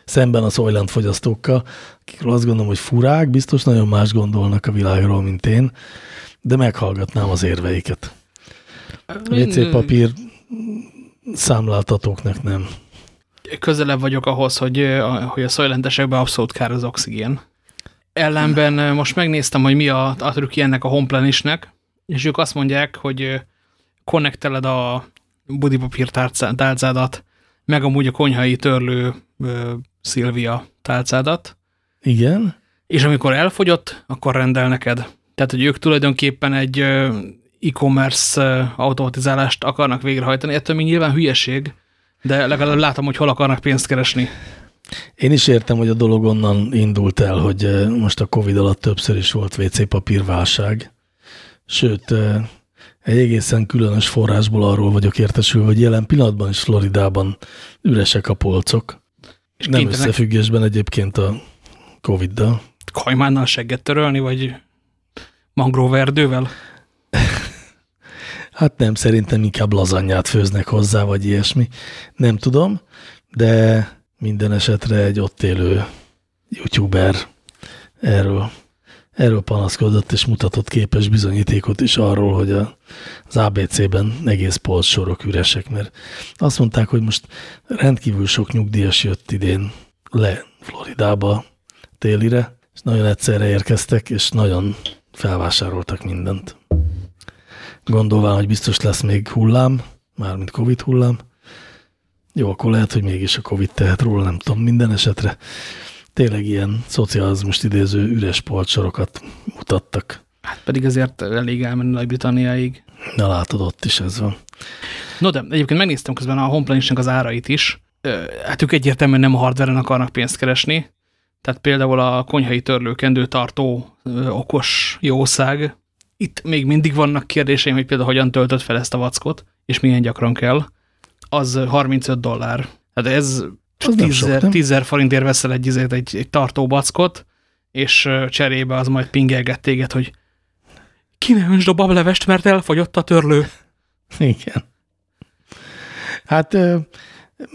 szemben a Soylent fogyasztókkal, akikről azt gondolom, hogy furák, biztos nagyon más gondolnak a világról, mint én, de meghallgatnám az érveiket. WC papír számláltatóknak nem. közelebb vagyok ahhoz, hogy, hogy a szojlentesekben abszolút kár az oxigén. Ellenben most megnéztem, hogy mi a, a trükkje ennek a homeplanisnek, és ők azt mondják, hogy konnekteled a budipapír tálcádat, meg amúgy a konyhai törlő ö, Szilvia tálcádat, Igen? és amikor elfogyott, akkor rendel neked. Tehát, hogy ők tulajdonképpen egy e-commerce automatizálást akarnak végrehajtani. Ettől még nyilván hülyeség, de legalább látom, hogy hol akarnak pénzt keresni. Én is értem, hogy a dolog onnan indult el, hogy most a Covid alatt többször is volt WC papírválság. Sőt, egy egészen különös forrásból arról vagyok értesülve, hogy jelen pillanatban is Floridában üresek a polcok. És Nem kénytelenek összefüggésben egyébként a Covid-dal. kajmánnal segget törölni, vagy mangróverdővel? Hát nem, szerintem inkább lazanyát főznek hozzá, vagy ilyesmi. Nem tudom, de minden esetre egy ott élő youtuber erről, erről panaszkodott, és mutatott képes bizonyítékot is arról, hogy az ABC-ben egész polc sorok üresek, mert azt mondták, hogy most rendkívül sok nyugdíjas jött idén le Floridába télire, és nagyon egyszerre érkeztek, és nagyon felvásároltak mindent gondolván, hogy biztos lesz még hullám, mármint Covid hullám. Jó, akkor lehet, hogy mégis a Covid tehet róla, nem tudom, minden esetre. Tényleg ilyen szocializmust idéző üres polcsorokat mutattak. Hát pedig azért elég elmenni Nagy-Britanniáig. Na látod, ott is ez van. No de egyébként megnéztem közben a Homeplanisnek az árait is. Hát ők egyértelműen nem a hardware-en akarnak pénzt keresni. Tehát például a konyhai törlőkendő tartó ö, okos jószág. Itt még mindig vannak kérdéseim, hogy például hogyan töltött fel ezt a vackot, és milyen gyakran kell. Az 35 dollár. Tehát ez Az nem sok, 10 nem? 10 forintért veszel egy, egy, egy tartó vackot, és cserébe az majd pingelget téged, hogy ki ne öntsd a bablevest, mert elfogyott a törlő. Igen. Hát,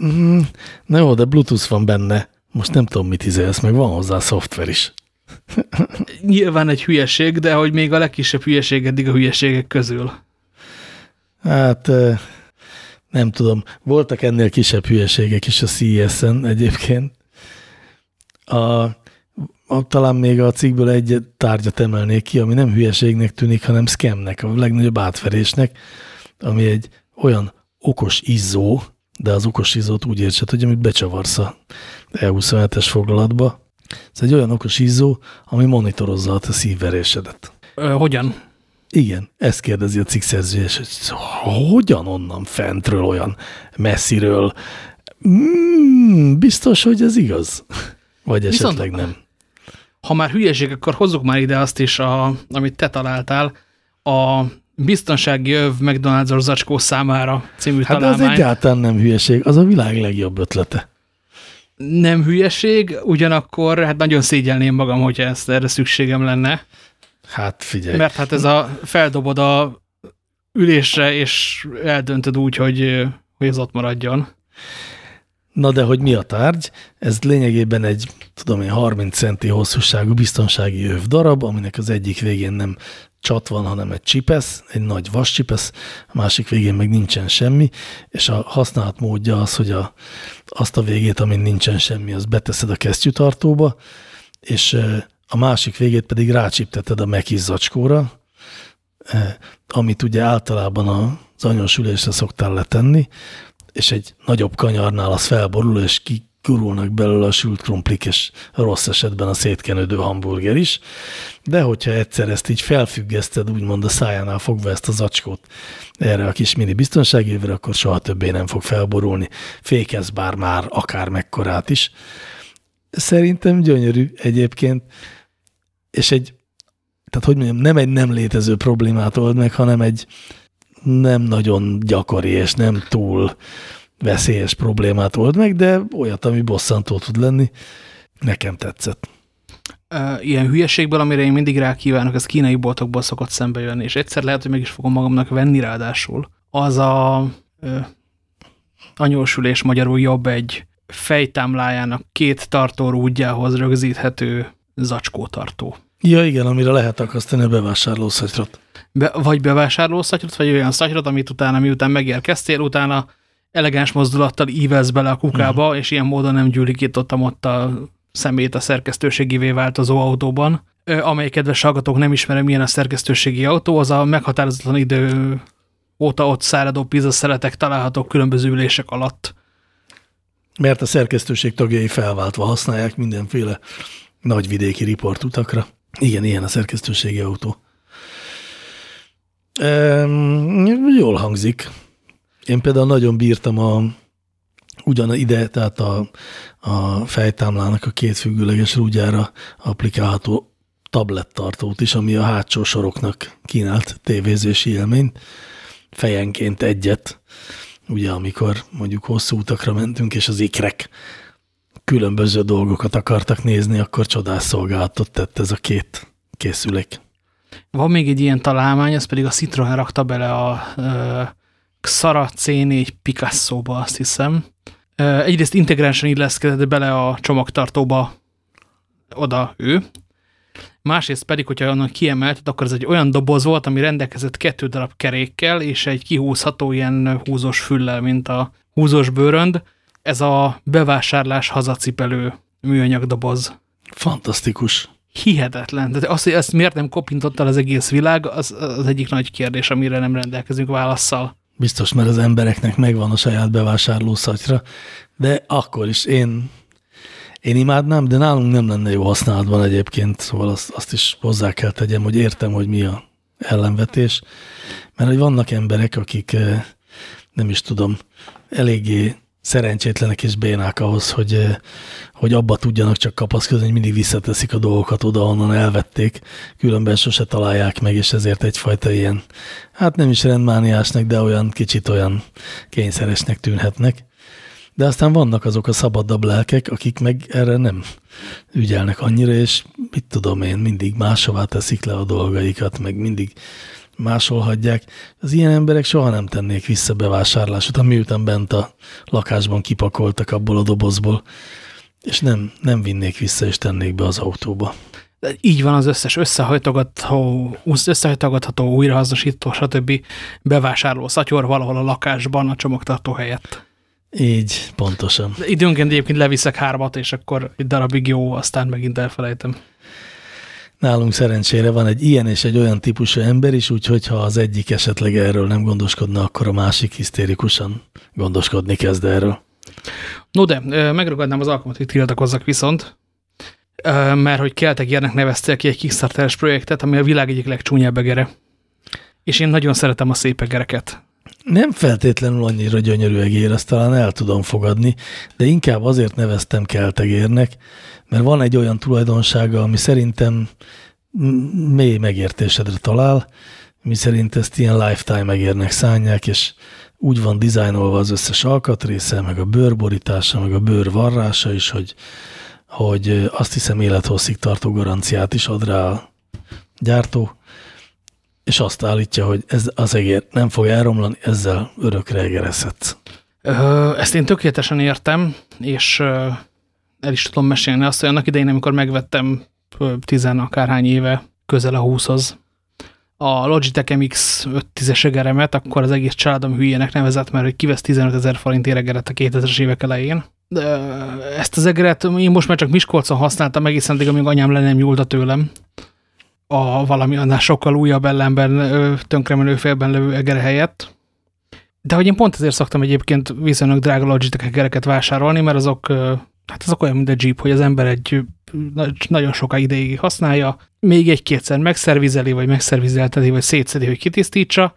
mm, na jó, de Bluetooth van benne. Most nem tudom, mit hizelsz, meg van hozzá szoftver is. nyilván egy hülyeség, de hogy még a legkisebb hülyeség eddig a hülyeségek közül. Hát nem tudom, voltak ennél kisebb hülyeségek is a CES-en egyébként. A, a, talán még a cikkből egy tárgyat emelnék ki, ami nem hülyeségnek tűnik, hanem scamnek, a legnagyobb átverésnek, ami egy olyan okos izzó, de az okos izzót úgy értsed, hogy amit becsavarsz a E27-es foglalatba. Ez egy olyan okos izzó, ami monitorozza a te szívverésedet. Ö, hogyan? Igen, ezt kérdezi a cikk szerzője, hogy hogyan onnan fentről, olyan messziről? Mm, biztos, hogy ez igaz? Vagy Viszont- esetleg nem. Ha már hülyeség, akkor hozzuk már ide azt is, a, amit te találtál, a biztonsági öv McDonald's zacskó számára című Hát de az találmány. egyáltalán nem hülyeség, az a világ legjobb ötlete. nem hülyeség, ugyanakkor hát nagyon szégyelném magam, hogyha ezt erre szükségem lenne. Hát figyelj. Mert hát ez a feldobod a ülésre, és eldöntöd úgy, hogy, hogy az ott maradjon. Na de hogy mi a tárgy? Ez lényegében egy, tudom én, 30 centi hosszúságú biztonsági öv darab, aminek az egyik végén nem csat van, hanem egy csipesz, egy nagy vas csipesz, a másik végén meg nincsen semmi, és a használat módja az, hogy a, azt a végét, amin nincsen semmi, az beteszed a kesztyűtartóba, és a másik végét pedig rácsipteted a mekis zacskóra, amit ugye általában az anyósülésre szoktál letenni, és egy nagyobb kanyarnál az felborul, és kigurulnak belőle a sült krumplik, és rossz esetben a szétkenődő hamburger is. De hogyha egyszer ezt így felfüggeszted, úgymond a szájánál fogva ezt az acskót erre a kis mini biztonságévre, akkor soha többé nem fog felborulni. Fékez bár már akár mekkorát is. Szerintem gyönyörű egyébként, és egy, tehát hogy mondjam, nem egy nem létező problémát old meg, hanem egy nem nagyon gyakori és nem túl veszélyes problémát old meg, de olyat, ami bosszantó tud lenni. Nekem tetszett. Ilyen hülyeségből, amire én mindig rákívánok, ez kínai boltokból szokott szembe jönni, és egyszer lehet, hogy meg is fogom magamnak venni ráadásul. Az a ö, anyósülés magyarul jobb egy fejtámlájának két tartórúdjához rögzíthető zacskótartó. Ja, igen, amire lehet akasztani a bevásárlószatyrot. Be, vagy bevásárlószatyrot, vagy olyan szatyrot, amit utána, miután megérkeztél, utána elegáns mozdulattal ívelsz bele a kukába, uh -huh. és ilyen módon nem gyűlik itt ott, ott a szemét a szerkesztőségivé változó autóban, amely kedves hallgatók nem ismerem, milyen a szerkesztőségi autó, az a meghatározatlan idő óta ott száradó szeletek találhatók különböző ülések alatt. Mert a szerkesztőség tagjai felváltva használják mindenféle nagyvidéki riportutakra. Igen, ilyen a szerkesztőségi autó. Ehm, jól hangzik. Én például nagyon bírtam a ugyan ide, tehát a, a fejtámlának a két függőleges rúgyára applikálható tablettartót is, ami a hátsó soroknak kínált tévézési élményt. Fejenként egyet, ugye amikor mondjuk hosszú utakra mentünk, és az ikrek különböző dolgokat akartak nézni, akkor csodás szolgálatot tett ez a két készülék. Van még egy ilyen találmány, ez pedig a Citroen rakta bele a uh, Xara C4 Picasso-ba, azt hiszem. Uh, egyrészt integránsan illeszkedett bele a csomagtartóba oda ő, másrészt pedig, hogyha onnan kiemelted, akkor ez egy olyan doboz volt, ami rendelkezett kettő darab kerékkel, és egy kihúzható ilyen húzós füllel, mint a húzós bőrönd. Ez a bevásárlás hazacipelő műanyag doboz. Fantasztikus hihetetlen. De az, hogy ezt miért nem kopintotta az egész világ, az, az egyik nagy kérdés, amire nem rendelkezünk válaszsal. Biztos, mert az embereknek megvan a saját bevásárlószatyra, de akkor is én, én imádnám, de nálunk nem lenne jó használatban egyébként, szóval azt, azt is hozzá kell tegyem, hogy értem, hogy mi a ellenvetés, mert hogy vannak emberek, akik eh, nem is tudom, eléggé szerencsétlenek és bénák ahhoz, hogy, eh, hogy abba tudjanak csak kapaszkodni, hogy mindig visszateszik a dolgokat oda, onnan elvették, különben sose találják meg, és ezért egyfajta ilyen, hát nem is rendmániásnak, de olyan kicsit olyan kényszeresnek tűnhetnek. De aztán vannak azok a szabadabb lelkek, akik meg erre nem ügyelnek annyira, és mit tudom én, mindig máshová teszik le a dolgaikat, meg mindig máshol hagyják. Az ilyen emberek soha nem tennék vissza bevásárlás után, miután bent a lakásban kipakoltak abból a dobozból, és nem, nem vinnék vissza, és tennék be az autóba. De így van az összes összehajtogatható, összehajtogatható újrahasznosító, stb. bevásárló szatyor valahol a lakásban a csomagtartó helyett. Így, pontosan. De időnként egyébként leviszek hármat, és akkor egy darabig jó, aztán megint elfelejtem. Nálunk szerencsére van egy ilyen és egy olyan típusú ember is, úgyhogy ha az egyik esetleg erről nem gondoskodna, akkor a másik hisztérikusan gondoskodni kezd erről. No de, megragadnám az alkalmat, hogy tiltakozzak viszont, mert hogy Keltegérnek neveztél ki egy Kickstarteres projektet, ami a világ egyik legcsúnyább egere. És én nagyon szeretem a szép egereket. Nem feltétlenül annyira gyönyörű egér, ezt talán el tudom fogadni, de inkább azért neveztem keltegérnek, mert van egy olyan tulajdonsága, ami szerintem mély megértésedre talál, mi szerint ezt ilyen lifetime megérnek szánják, és úgy van dizájnolva az összes alkatrésze, meg a bőrborítása, meg a bőr varrása is, hogy, hogy azt hiszem élethosszig tartó garanciát is ad rá a gyártó, és azt állítja, hogy ez az egér nem fog elromlani, ezzel örökre egerezhetsz. Ezt én tökéletesen értem, és el is tudom mesélni azt, hogy annak idején, amikor megvettem tizen akárhány éve közel a 20-hoz a Logitech MX 510-es egeremet, akkor az egész családom hülyének nevezett, mert hogy kivesz 15 ezer forint egeret a 2000-es évek elején. De ezt az egeret én most már csak Miskolcon használtam egészen addig, amíg anyám le nem nyúlta tőlem a valami annál sokkal újabb ellenben tönkremenő félben levő eger helyett. De hogy én pont ezért szoktam egyébként viszonylag drága Logitech egereket vásárolni, mert azok, hát azok olyan, mint a Jeep, hogy az ember egy nagyon soká ideig használja, még egy-kétszer megszervizeli, vagy megszervizelteti, vagy szétszedi, hogy kitisztítsa,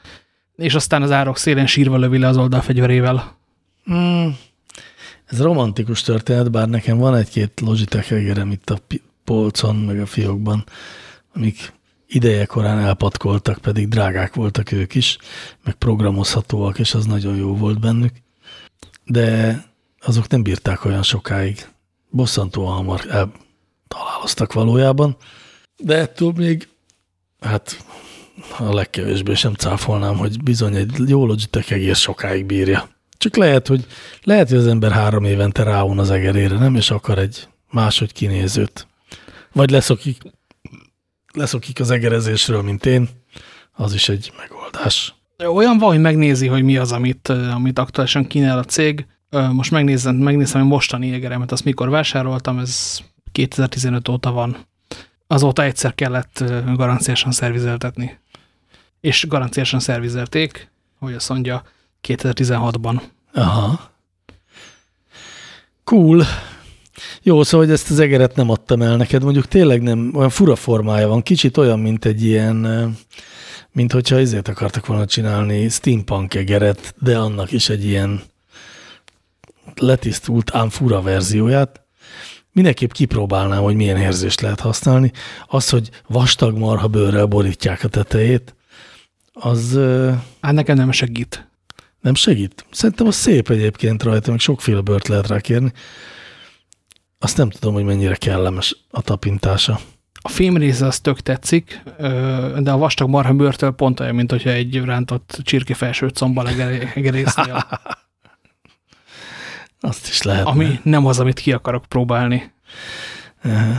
és aztán az árok szélén sírva lövi le az oldalfegyverével. Mm, ez romantikus történet, bár nekem van egy-két Logitech egerem itt a polcon, meg a fiókban, amik ideje korán elpatkoltak, pedig drágák voltak ők is, meg programozhatóak, és az nagyon jó volt bennük. De azok nem bírták olyan sokáig. Bosszantóan hamar eltaláloztak valójában. De ettől még, hát a legkevésbé sem cáfolnám, hogy bizony egy jó Logitech egész sokáig bírja. Csak lehet, hogy lehet, hogy az ember három évente ráun az egerére, nem? És akar egy máshogy kinézőt. Vagy leszokik leszokik az egerezésről, mint én, az is egy megoldás. Olyan van, hogy megnézi, hogy mi az, amit, amit aktuálisan kínál a cég. Most megnézem, megnézem, hogy mostani egeremet, azt mikor vásároltam, ez 2015 óta van. Azóta egyszer kellett garanciásan szervizeltetni. És garanciásan szervizelték, hogy azt mondja, 2016-ban. Aha. Cool. Jó, szóval hogy ezt az egeret nem adtam el neked, mondjuk tényleg nem, olyan fura formája van, kicsit olyan, mint egy ilyen, mint hogyha ezért akartak volna csinálni steampunk egeret, de annak is egy ilyen letisztult, ám fura verzióját. Mindenképp kipróbálnám, hogy milyen érzést lehet használni. Az, hogy vastag marha bőrrel borítják a tetejét, az... Hát nekem nem segít. Nem segít? Szerintem az szép egyébként rajta, meg sokféle bőrt lehet rá kérni. Azt nem tudom, hogy mennyire kellemes a tapintása. A fém része az tök tetszik, de a vastag marha bőrtől pont olyan, mint hogyha egy rántott csirkefelsőt combal egerésznél. Azt is lehet. Ami nem az, amit ki akarok próbálni. Uh -huh.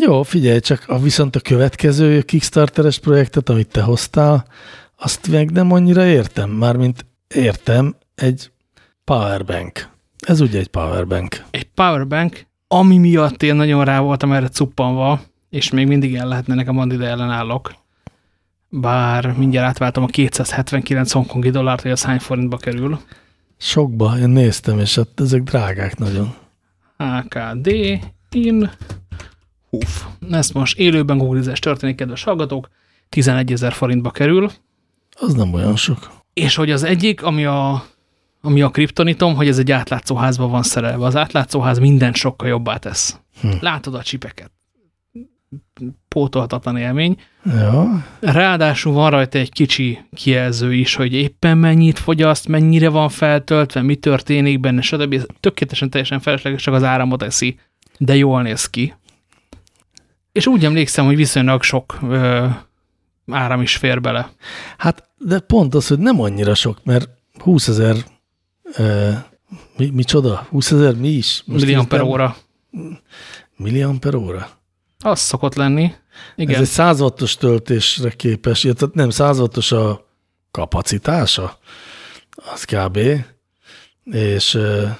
Jó, figyelj, csak a, viszont a következő Kickstarteres projektet, amit te hoztál, azt meg nem annyira értem. Mármint értem, egy powerbank. Ez ugye egy powerbank. Egy powerbank, ami miatt én nagyon rá voltam erre cuppanva, és még mindig el lehetne nekem adni, de ellenállok. Bár mindjárt átváltam a 279 hongkongi dollárt, hogy az hány forintba kerül. Sokba, én néztem, és hát ezek drágák nagyon. AKD in Huf. Ezt most élőben googlizás történik, kedves hallgatók. 11 ezer forintba kerül. Az nem olyan sok. És hogy az egyik, ami a ami a kriptonitom, hogy ez egy átlátszóházban van szerelve. Az átlátszóház minden sokkal jobbá tesz. Hm. Látod a csipeket. Pótolhatatlan élmény. Ja. Ráadásul van rajta egy kicsi kijelző is, hogy éppen mennyit fogyaszt, mennyire van feltöltve, mi történik benne, stb. Tökéletesen teljesen felesleges, csak az áramot eszi, de jól néz ki. És úgy emlékszem, hogy viszonylag sok ö, áram is fér bele. Hát, de pont az, hogy nem annyira sok, mert 20 ezer mi, micsoda? 20 ezer mi is? Most per óra. per óra? Az szokott lenni. Igen. Ez egy 100 wattos töltésre képes, tehát nem 100 wattos a kapacitása, az kb. És e,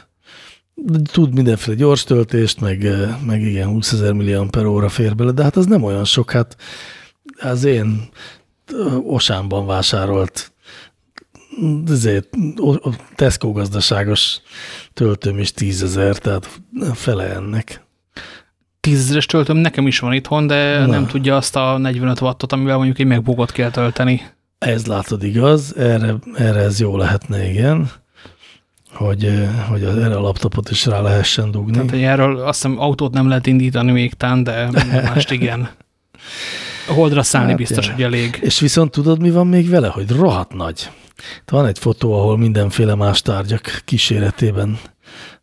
tud mindenféle gyors töltést, meg, meg igen, 20 ezer per óra fér bele, de hát az nem olyan sok, hát az én Osánban vásárolt ezért Tesco gazdaságos töltőm is tízezer, tehát fele ennek. Tízezeres töltőm nekem is van itthon, de Na. nem tudja azt a 45 wattot, amivel mondjuk egy megbogott kell tölteni. Ez látod igaz, erre, erre ez jó lehetne, igen, hogy, hogy az, erre a laptopot is rá lehessen dugni. Tehát, hogy erről azt hiszem autót nem lehet indítani még tán, de mást igen. A holdra szállni Hát, biztos, ja. hogy elég. És viszont tudod, mi van még vele? Hogy rohadt nagy. Itt Van egy fotó, ahol mindenféle más tárgyak kíséretében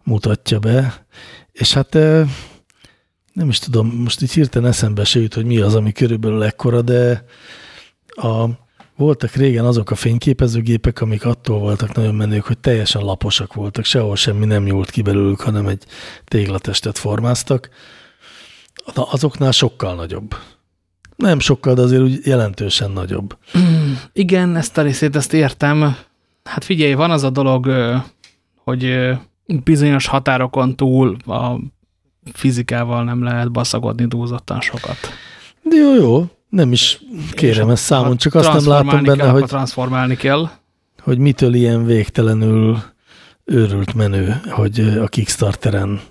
mutatja be, és hát nem is tudom, most így hirtelen eszembe se jut, hogy mi az, ami körülbelül ekkora, de a, voltak régen azok a fényképezőgépek, amik attól voltak nagyon menők, hogy teljesen laposak voltak, sehol semmi nem nyúlt ki belőlük, hanem egy téglatestet formáztak. Na, azoknál sokkal nagyobb. Nem sokkal, de azért úgy jelentősen nagyobb. Igen, ezt a részét ezt értem. Hát figyelj, van az a dolog, hogy bizonyos határokon túl a fizikával nem lehet baszagodni túlzottan sokat. De jó, jó, nem is kérem ezt számon, csak azt nem látom benne, kell, hogy, transformálni kell. hogy mitől ilyen végtelenül őrült menő, hogy a Kickstarteren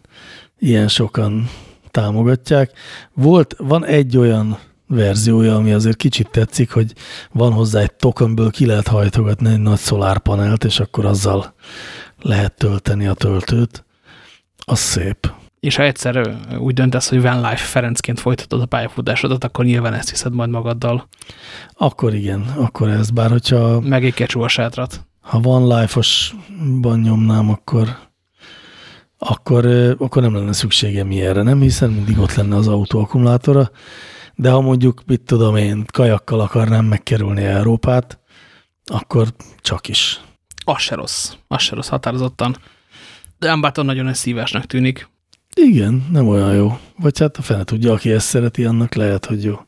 ilyen sokan támogatják. Volt, van egy olyan verziója, ami azért kicsit tetszik, hogy van hozzá egy tokenből ki lehet hajtogatni egy nagy szolárpanelt, és akkor azzal lehet tölteni a töltőt. Az szép. És ha egyszer úgy döntesz, hogy Van Life Ferencként folytatod a pályafutásodat, akkor nyilván ezt hiszed majd magaddal. Akkor igen, akkor ez. Bár hogyha Meg egy kecsú a sátrat. ha van life-osban nyomnám, akkor, akkor, akkor nem lenne szükségem ilyenre, nem? Hiszen mindig ott lenne az autó akkumulátora. De ha mondjuk, mit tudom én, kajakkal akarnám megkerülni Európát, akkor csak is. Az se rossz. Az se rossz határozottan. De Ámbáton nagyon szívásnak tűnik. Igen, nem olyan jó. Vagy hát a fene tudja, aki ezt szereti, annak lehet, hogy jó.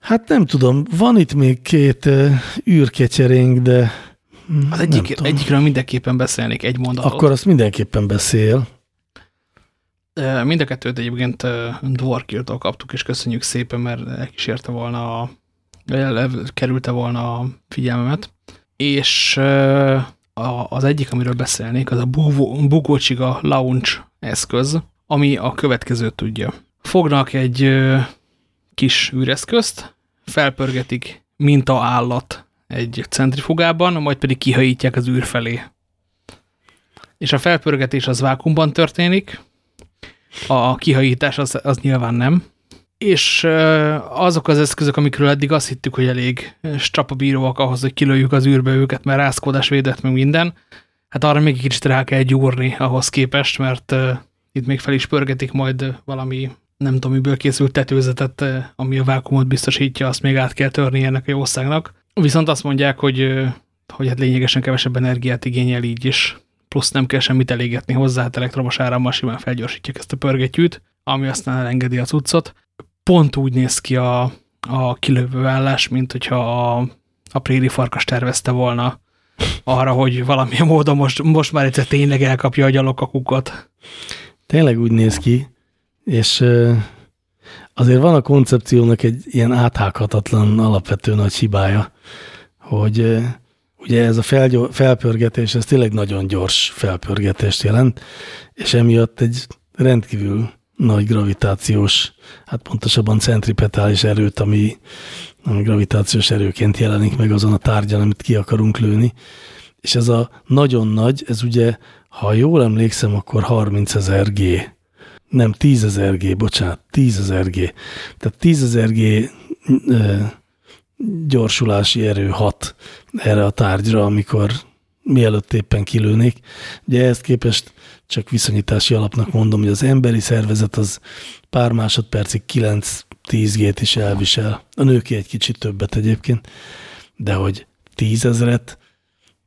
Hát nem tudom, van itt még két uh, űrkecserénk, de hm, Az egyik, tudom. egyikről mindenképpen beszélnék egy mondatot. Akkor azt mindenképpen beszél. Mind a kettőt egyébként ö, Dwarkiltól kaptuk, és köszönjük szépen, mert elkísérte volna, a, kerülte volna a figyelmemet. És a, az egyik, amiről beszélnék, az a Bugocsiga Launch eszköz, ami a következőt tudja. Fognak egy kis űreszközt, felpörgetik minta állat egy centrifugában, majd pedig kihajítják az űr felé. És a felpörgetés az vákumban történik, a kihajítás az, az nyilván nem. És azok az eszközök, amikről eddig azt hittük, hogy elég strapabíróak ahhoz, hogy kilőjük az űrbe őket, mert rázkódás védett meg minden, hát arra még egy kicsit rá kell gyúrni ahhoz képest, mert itt még fel is pörgetik majd valami, nem tudom, miből készült tetőzetet, ami a vákumot biztosítja, azt még át kell törni ennek a jószágnak. Viszont azt mondják, hogy, hogy hát lényegesen kevesebb energiát igényel így is plusz nem kell semmit elégetni hozzá, hát elektromos árammal simán felgyorsítják ezt a pörgetyűt, ami aztán elengedi a cuccot. Pont úgy néz ki a, a kilövőállás, mint hogyha a, a préri farkas tervezte volna arra, hogy valamilyen módon most, most már egyszer tényleg elkapja a gyalogkakukot. Tényleg úgy néz ki, és azért van a koncepciónak egy ilyen áthághatatlan alapvető nagy hibája, hogy ugye ez a felpörgetés, ez tényleg nagyon gyors felpörgetést jelent, és emiatt egy rendkívül nagy gravitációs, hát pontosabban centripetális erőt, ami, ami gravitációs erőként jelenik meg azon a tárgyan, amit ki akarunk lőni. És ez a nagyon nagy, ez ugye, ha jól emlékszem, akkor 30 ezer G. Nem, 10 ezer G, bocsánat, 10 ezer G. Tehát 10 ezer G gyorsulási erő hat erre a tárgyra, amikor mielőtt éppen kilőnék. Ugye ehhez képest csak viszonyítási alapnak mondom, hogy az emberi szervezet az pár másodpercig 9-10 G-t is elvisel. A nőké egy kicsit többet egyébként, de hogy 10 ezret,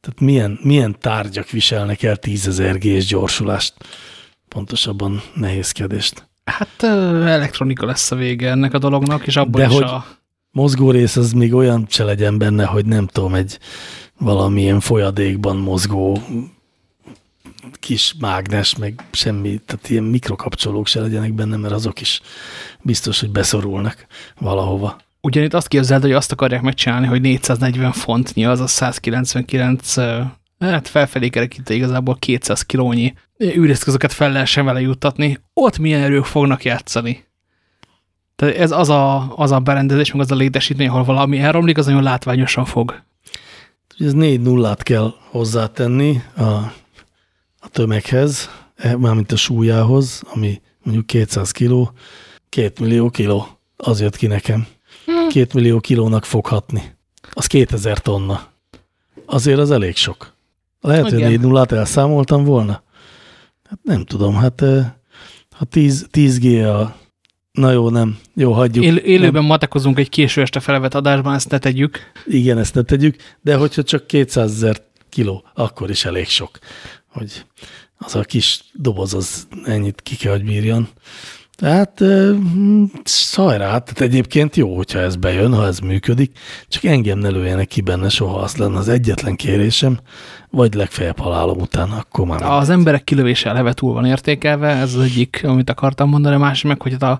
tehát milyen, milyen tárgyak viselnek el 10 ezer G-s gyorsulást? Pontosabban nehézkedést. Hát elektronika lesz a vége ennek a dolognak, és abból De is hogy- a... mozgórész az még olyan se legyen benne, hogy nem tudom, egy valamilyen folyadékban mozgó kis mágnes, meg semmi, tehát ilyen mikrokapcsolók se legyenek benne, mert azok is biztos, hogy beszorulnak valahova. Ugyanitt azt képzeld, hogy azt akarják megcsinálni, hogy 440 fontnyi, azaz 199, ö, hát felfelé kerekítve igazából 200 kilónyi űreszközöket fel lehessen vele juttatni. Ott milyen erők fognak játszani? Tehát ez az a, az a berendezés, meg az a létesítmény, ahol valami elromlik, az nagyon látványosan fog. Ez négy nullát kell hozzátenni a, a tömeghez, eh, mármint a súlyához, ami mondjuk 200 kiló, Két millió kiló. Az jött ki nekem. Két millió kilónak foghatni. Az 2000 tonna. Azért az elég sok. Lehet, hogy Igen. négy nullát elszámoltam volna. Hát nem tudom, hát eh, ha 10, 10G a... Na jó, nem. Jó, hagyjuk. Él, élőben matekozunk egy késő este felvett adásban, ezt ne tegyük. Igen, ezt ne tegyük, de hogyha csak 200 ezer kiló, akkor is elég sok, hogy az a kis doboz az ennyit ki kell, hogy bírjon. Tehát eh, hm, hajrá, tehát egyébként jó, hogyha ez bejön, ha ez működik, csak engem ne lőjenek ki benne soha, az lenne az egyetlen kérésem, vagy legfeljebb halálom után, akkor már mindegy. Az emberek kilövése eleve túl van értékelve, ez az egyik, amit akartam mondani, a másik meg, hogy hát a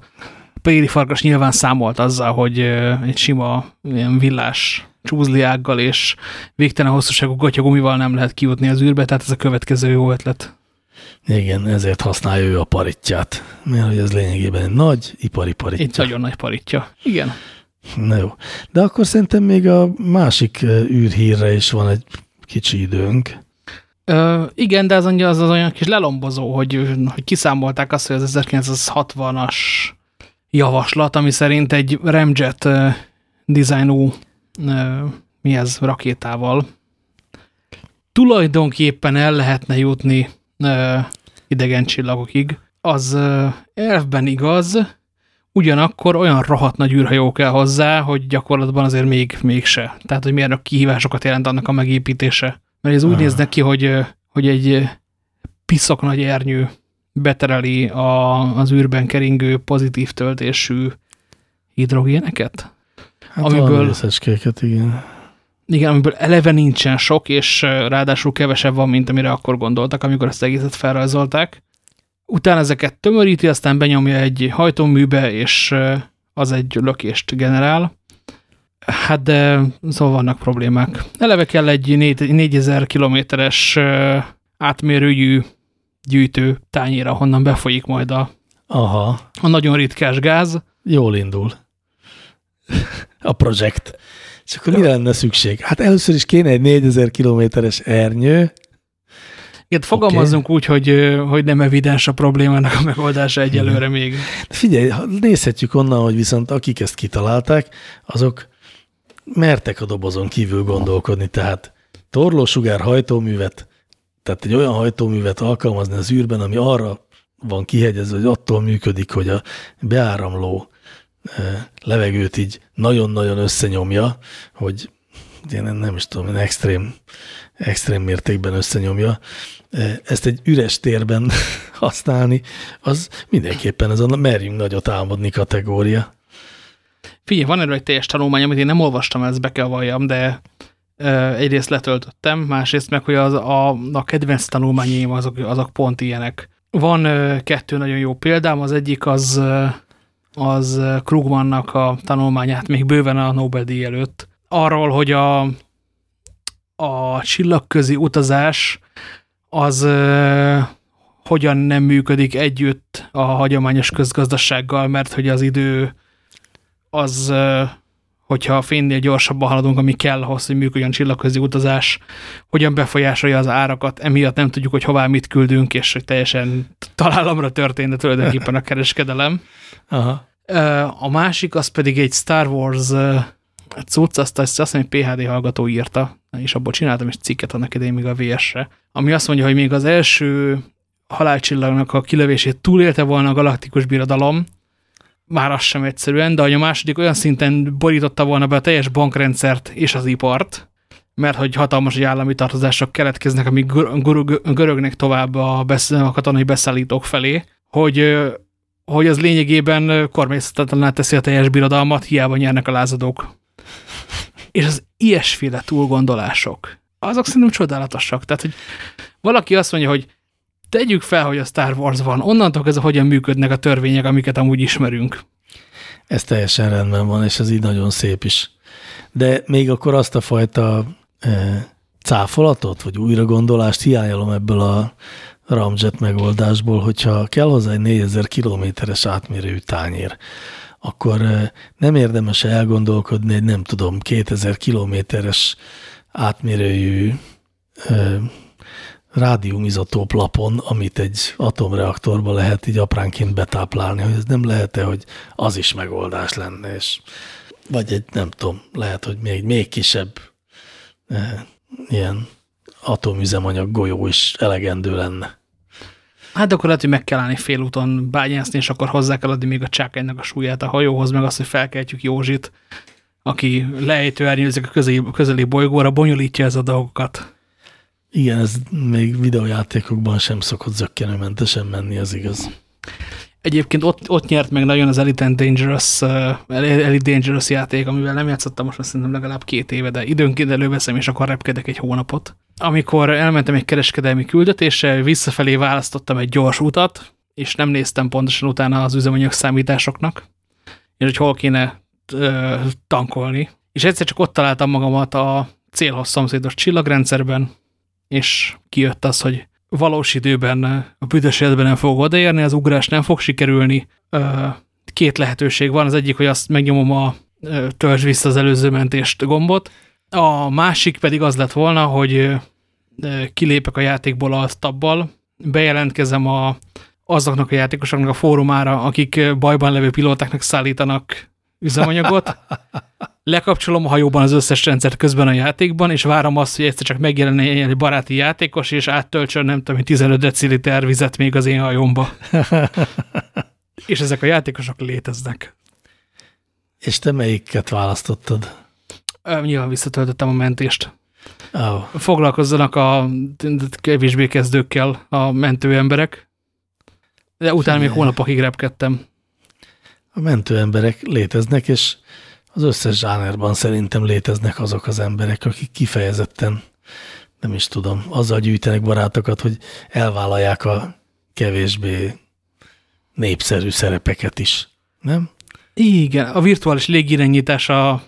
préri farkas nyilván számolt azzal, hogy egy sima ilyen villás csúzliággal és végtelen hosszúságú gatyagumival nem lehet kijutni az űrbe, tehát ez a következő jó ötlet. Igen, ezért használja ő a paritját, mert hogy ez lényegében egy nagy ipari paritja. Egy nagyon nagy paritja. Igen. Na jó. De akkor szerintem még a másik űrhírre is van egy kicsi időnk. Ö, igen, de az, annyi- az az olyan kis lelombozó, hogy, hogy kiszámolták azt, hogy az 1960-as javaslat, ami szerint egy Ramjet dizájnú ö, mi ez, rakétával tulajdonképpen el lehetne jutni ö, idegen csillagokig. Az ö, elfben igaz, ugyanakkor olyan rohadt nagy űrhajó kell hozzá, hogy gyakorlatban azért még, mégse. Tehát, hogy milyen kihívásokat jelent annak a megépítése. Mert ez úgy néz ki, hogy, hogy egy piszok nagy ernyő betereli a, az űrben keringő pozitív töltésű hidrogéneket. Hát Amiből- részecskéket, igen. Igen, amiből eleve nincsen sok, és ráadásul kevesebb van, mint amire akkor gondoltak, amikor ezt egészet felrajzolták. Utána ezeket tömöríti, aztán benyomja egy hajtóműbe, és az egy lökést generál. Hát de szóval vannak problémák. Eleve kell egy négy- 4000 kilométeres átmérőjű gyűjtő tányér, ahonnan befolyik majd a, Aha, a nagyon ritkás gáz. jól indul. A projekt. És akkor mire lenne szükség? Hát először is kéne egy 4000 kilométeres ernyő. Igen, fogalmazzunk úgy, hogy, hogy nem evidens a problémának a megoldása egyelőre még. De figyelj, nézhetjük onnan, hogy viszont akik ezt kitalálták, azok mertek a dobozon kívül gondolkodni, tehát torlósugár hajtóművet, tehát egy olyan hajtóművet alkalmazni az űrben, ami arra van kihegyezve, hogy attól működik, hogy a beáramló levegőt így nagyon-nagyon összenyomja, hogy én nem- is tudom, extrém, extrém mértékben összenyomja. Ezt egy üres térben használni, az mindenképpen ez a merjünk nagyot álmodni kategória. Figyelj, van erről egy teljes tanulmány, amit én nem olvastam, ezt be kell valljam, de egyrészt letöltöttem, másrészt meg, hogy az, a, a kedvenc tanulmányaim azok, azok pont ilyenek. Van kettő nagyon jó példám, az egyik az, az ö, Krugmannak a tanulmányát még bőven a Nobel-díj előtt. Arról, hogy a, a csillagközi utazás az ö, hogyan nem működik együtt a hagyományos közgazdasággal, mert hogy az idő az, ö, hogyha a fénynél gyorsabban haladunk, ami kell ahhoz, hogy működjön csillagközi utazás, hogyan befolyásolja az árakat, emiatt nem tudjuk, hogy hová mit küldünk, és hogy teljesen találomra történne tulajdonképpen a kereskedelem. Aha. A másik, az pedig egy Star Wars cucc, azt, azt hiszem, hogy PHD hallgató írta, és abból csináltam is cikket annak idején még a VS-re, ami azt mondja, hogy még az első halálcsillagnak a kilövését túlélte volna a galaktikus birodalom, már az sem egyszerűen, de a második olyan szinten borította volna be a teljes bankrendszert és az ipart, mert hogy hatalmas hogy állami tartozások keletkeznek, amik gör- görög- görögnek tovább a, besz- a katonai beszállítók felé, hogy, hogy az lényegében kormányzatlanná teszi a teljes birodalmat, hiába nyernek a lázadók. És az ilyesféle túlgondolások, azok szerintem csodálatosak. Tehát, hogy valaki azt mondja, hogy tegyük fel, hogy a Star Wars van, onnantól kezdve hogyan működnek a törvények, amiket amúgy ismerünk. Ez teljesen rendben van, és ez így nagyon szép is. De még akkor azt a fajta e, cáfolatot, vagy újragondolást hiányolom ebből a ramjet megoldásból, hogyha kell hozzá egy 4000 kilométeres átmérőjű tányér, akkor e, nem érdemes elgondolkodni egy nem tudom 2000 kilométeres átmérőjű e, rádiumizotóp lapon, amit egy atomreaktorba lehet így apránként betáplálni, hogy ez nem lehet-e, hogy az is megoldás lenne, és vagy egy, nem tudom, lehet, hogy még, még kisebb eh, ilyen atomüzemanyag golyó is elegendő lenne. Hát akkor lehet, hogy meg kell állni félúton bányászni, és akkor hozzá kell adni még a csákánynak a súlyát a hajóhoz, meg azt, hogy felkeltjük Józsit, aki lejtő a közeli, közeli bolygóra, bonyolítja ez a dolgokat. Igen, ez még videójátékokban sem szokott zöggenőmentesen menni, az igaz. Egyébként ott, ott nyert meg nagyon az Elite and Dangerous, uh, Elite Dangerous játék, amivel nem játszottam most azt szerintem legalább két éve, de időnként előveszem, és akkor repkedek egy hónapot. Amikor elmentem egy kereskedelmi küldetésre, visszafelé választottam egy gyors utat, és nem néztem pontosan utána az üzemanyag számításoknak, és hogy hol kéne uh, tankolni. És egyszer csak ott találtam magamat a célhoz szomszédos csillagrendszerben, és kijött az, hogy valós időben a büdös életben nem fog odaérni, az ugrás nem fog sikerülni. Két lehetőség van, az egyik, hogy azt megnyomom a töltsd vissza az előző mentést gombot, a másik pedig az lett volna, hogy kilépek a játékból a tabbal, bejelentkezem a, azoknak a játékosoknak a fórumára, akik bajban levő pilótáknak szállítanak üzemanyagot, lekapcsolom a hajóban az összes rendszert közben a játékban, és várom azt, hogy egyszer csak megjelenjen egy baráti játékos, és áttöltsön nem tudom, 15 deciliter vizet még az én hajómba. és ezek a játékosok léteznek. És te melyiket választottad? Nyilván visszatöltöttem a mentést. Oh. Foglalkozzanak a kevésbé kezdőkkel a mentő emberek, de utána még hónapokig repkedtem. A mentő emberek léteznek, és az összes zsánerban szerintem léteznek azok az emberek, akik kifejezetten, nem is tudom, azzal gyűjtenek barátokat, hogy elvállalják a kevésbé népszerű szerepeket is, nem? Igen, a virtuális légirányítás a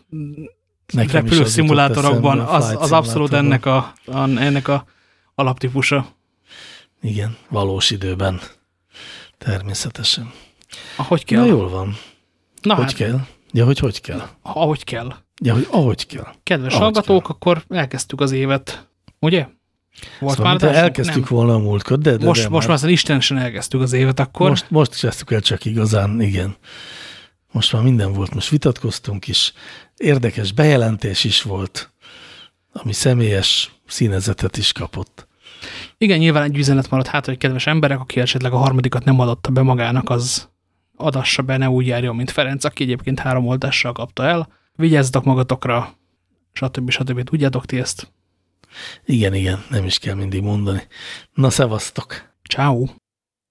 repülő szimulátorokban az, az abszolút ennek a, a, ennek a alaptípusa. Igen, valós időben. Természetesen. Ahogy kell. Na jól van. Na hogy hát, kell? Ja, hogy hogy kell? Ahogy kell. Ja, hogy ahogy kell. Kedves ahogy hallgatók, kell. akkor elkezdtük az évet. Ugye? Volt szóval, már elkezdtük nem. volna a múltkor, de, de Most, de most már, már istenesen elkezdtük az évet akkor. Most, most kezdtük el csak igazán, igen. Most már minden volt, most vitatkoztunk is, érdekes bejelentés is volt, ami személyes színezetet is kapott. Igen, nyilván egy üzenet maradt hát, hogy kedves emberek, aki esetleg a harmadikat nem adotta be magának, az adassa be, ne úgy járjon, mint Ferenc, aki egyébként három oltással kapta el. Vigyázzatok magatokra, stb. stb. Tudjátok ti ezt? Igen, igen, nem is kell mindig mondani. Na, szevasztok! Ciao.